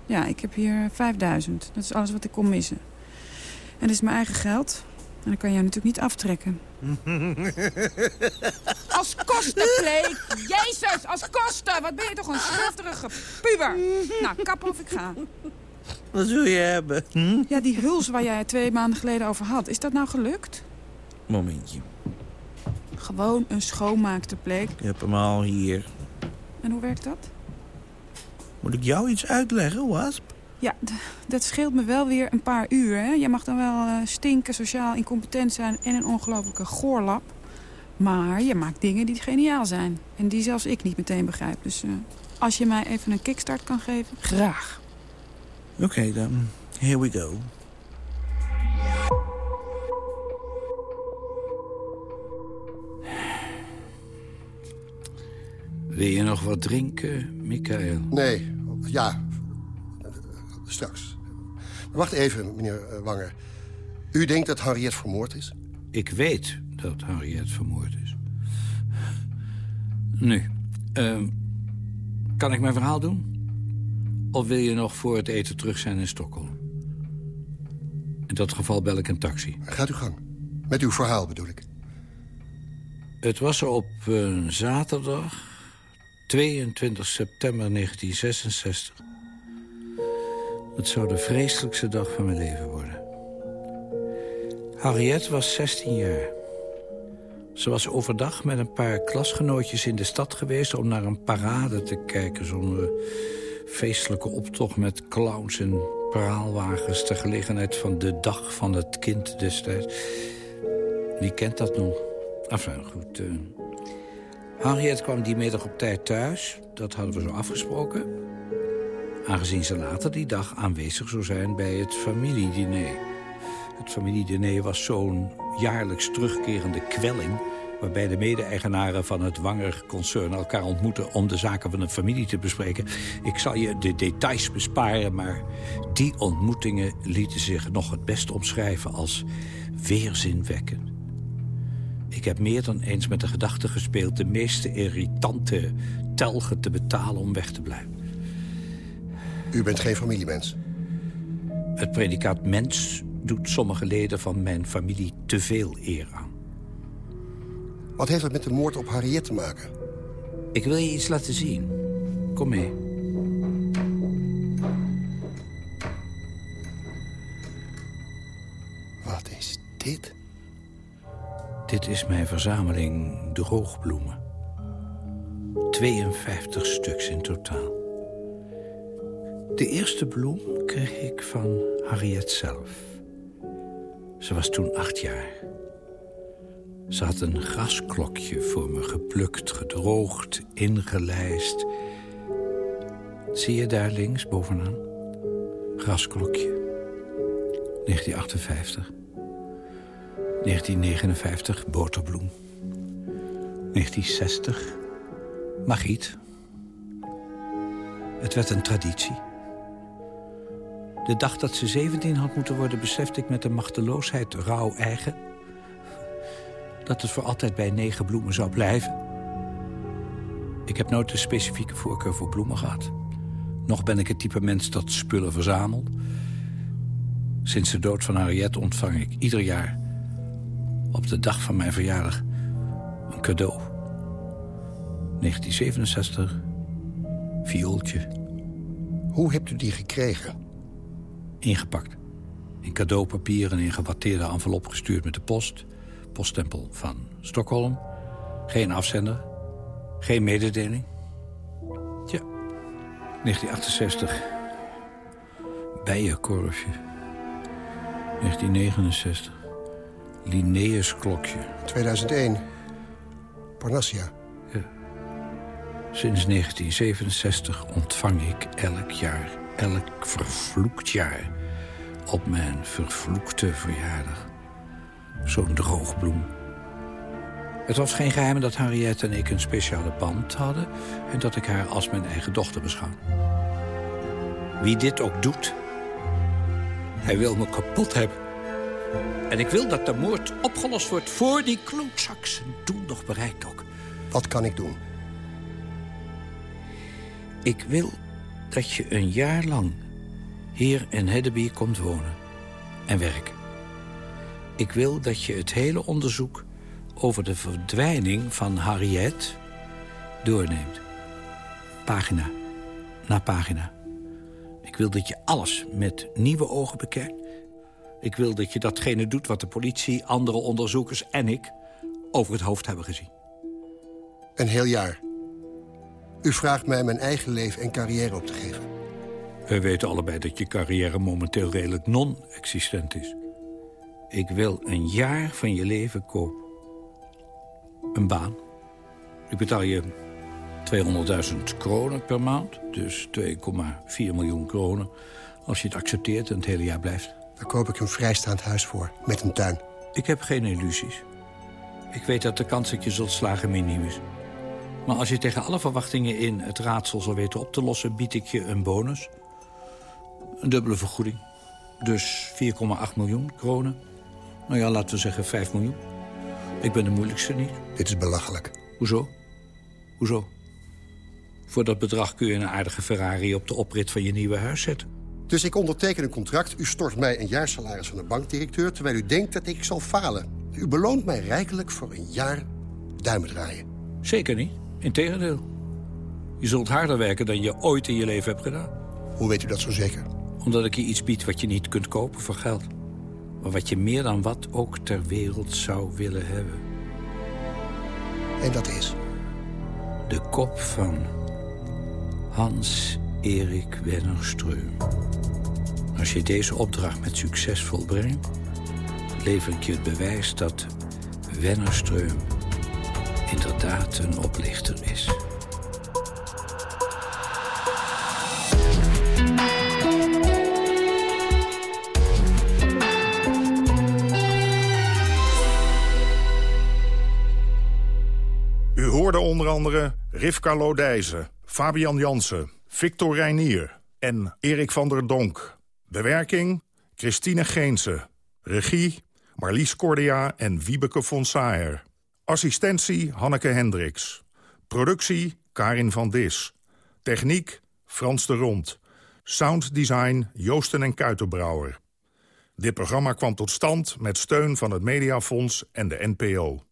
Ja, ik heb hier 5000. Dat is alles wat ik kon missen. En dat is mijn eigen geld. En dat kan jij natuurlijk niet aftrekken. Als kostenpleeg! Jezus, als kosten! Wat ben je toch een schufterige puber? Nou, kap of ik ga. Wat wil je hebben? Hm? Ja, die huls waar jij twee maanden geleden over had. Is dat nou gelukt? Momentje. Gewoon een schoonmaakterpleeg. Ik heb hem al hier. En hoe werkt dat? Moet ik jou iets uitleggen, Wasp? Ja, dat scheelt me wel weer een paar uur. Hè? Je mag dan wel uh, stinken, sociaal incompetent zijn en een ongelofelijke goorlap. Maar je maakt dingen die geniaal zijn. En die zelfs ik niet meteen begrijp. Dus uh, als je mij even een kickstart kan geven, graag. Oké, okay, dan. Here we go. Wil je nog wat drinken, Michael? Nee, ja. Straks. Wacht even, meneer Wanger. U denkt dat Harriet vermoord is? Ik weet dat Harriet vermoord is. Nu, uh, kan ik mijn verhaal doen? Of wil je nog voor het eten terug zijn in Stockholm? In dat geval bel ik een taxi. Gaat uw gang. Met uw verhaal bedoel ik. Het was op een zaterdag, 22 september 1966. Het zou de vreselijkste dag van mijn leven worden. Harriet was 16 jaar. Ze was overdag met een paar klasgenootjes in de stad geweest... om naar een parade te kijken. Zo'n feestelijke optocht met clowns en praalwagens... ter gelegenheid van de dag van het kind destijds. Wie kent dat nog? Enfin, goed. Uh... Harriet kwam die middag op tijd thuis. Dat hadden we zo afgesproken. Aangezien ze later die dag aanwezig zou zijn bij het familiediner. Het familiediner was zo'n jaarlijks terugkerende kwelling... waarbij de mede-eigenaren van het Wanger-concern elkaar ontmoeten... om de zaken van een familie te bespreken. Ik zal je de details besparen, maar die ontmoetingen... lieten zich nog het best omschrijven als weerzinwekkend. Ik heb meer dan eens met de gedachte gespeeld... de meeste irritante telgen te betalen om weg te blijven. U bent geen familiemens? Het predicaat mens doet sommige leden van mijn familie te veel eer aan. Wat heeft het met de moord op Harriet te maken? Ik wil je iets laten zien. Kom mee. Wat is dit? Dit is mijn verzameling droogbloemen. 52 stuks in totaal. De eerste bloem kreeg ik van Harriet zelf. Ze was toen acht jaar. Ze had een grasklokje voor me geplukt, gedroogd, ingelijst. Zie je daar links bovenaan? Grasklokje. 1958. 1959, boterbloem. 1960, magiet. Het werd een traditie. De dag dat ze 17 had moeten worden... besefte ik met een machteloosheid rauw eigen... dat het voor altijd bij negen bloemen zou blijven. Ik heb nooit een specifieke voorkeur voor bloemen gehad. Nog ben ik het type mens dat spullen verzamelt. Sinds de dood van Harriet ontvang ik ieder jaar... op de dag van mijn verjaardag een cadeau. 1967, viooltje. Hoe hebt u die gekregen? Ingepakt. In cadeaupapier en in gewatteerde envelop gestuurd met de post. Posttempel van Stockholm. Geen afzender. Geen mededeling. Tja, 1968. Bijenkorfje. 1969. Linnaeus klokje. 2001. Parnassia. Sinds 1967 ontvang ik elk jaar, elk vervloekt jaar... op mijn vervloekte verjaardag. Zo'n droogbloem. Het was geen geheim dat Harriet en ik een speciale band hadden... en dat ik haar als mijn eigen dochter beschouw. Wie dit ook doet, hij wil me kapot hebben. En ik wil dat de moord opgelost wordt voor die klootzak zijn doel nog bereikt ook. Wat kan ik doen? Ik wil dat je een jaar lang hier in Hedeby komt wonen en werken. Ik wil dat je het hele onderzoek over de verdwijning van Harriet doorneemt. Pagina na pagina. Ik wil dat je alles met nieuwe ogen bekijkt. Ik wil dat je datgene doet wat de politie, andere onderzoekers en ik... over het hoofd hebben gezien. Een heel jaar. U vraagt mij mijn eigen leven en carrière op te geven. We weten allebei dat je carrière momenteel redelijk non-existent is. Ik wil een jaar van je leven kopen. Een baan. Ik betaal je 200.000 kronen per maand. Dus 2,4 miljoen kronen. Als je het accepteert en het hele jaar blijft. Daar koop ik een vrijstaand huis voor, met een tuin. Ik heb geen illusies. Ik weet dat de kans dat je zult slagen miniem is. Maar als je tegen alle verwachtingen in het raadsel zal weten op te lossen... bied ik je een bonus. Een dubbele vergoeding. Dus 4,8 miljoen kronen. Nou ja, laten we zeggen 5 miljoen. Ik ben de moeilijkste niet. Dit is belachelijk. Hoezo? Hoezo? Voor dat bedrag kun je een aardige Ferrari op de oprit van je nieuwe huis zetten. Dus ik onderteken een contract. U stort mij een jaarsalaris van een bankdirecteur... terwijl u denkt dat ik zal falen. U beloont mij rijkelijk voor een jaar duimen draaien. Zeker niet. Integendeel. Je zult harder werken dan je ooit in je leven hebt gedaan. Hoe weet u dat zo zeker? Omdat ik je iets bied wat je niet kunt kopen voor geld. Maar wat je meer dan wat ook ter wereld zou willen hebben. En dat is? De kop van Hans-Erik Wennerstreum. Als je deze opdracht met succes volbrengt... lever ik je het bewijs dat Wennerstreum inderdaad een oplichter is. U hoorde onder andere Rivka Lodijzen, Fabian Jansen, Victor Reinier en Erik van der Donk. Bewerking Christine Geense. Regie Marlies Cordia en Wiebeke von Saer. Assistentie Hanneke Hendricks. Productie Karin van Dis. Techniek Frans de Rond. Sounddesign Joosten en Kuitenbrouwer. Dit programma kwam tot stand met steun van het Mediafonds en de NPO.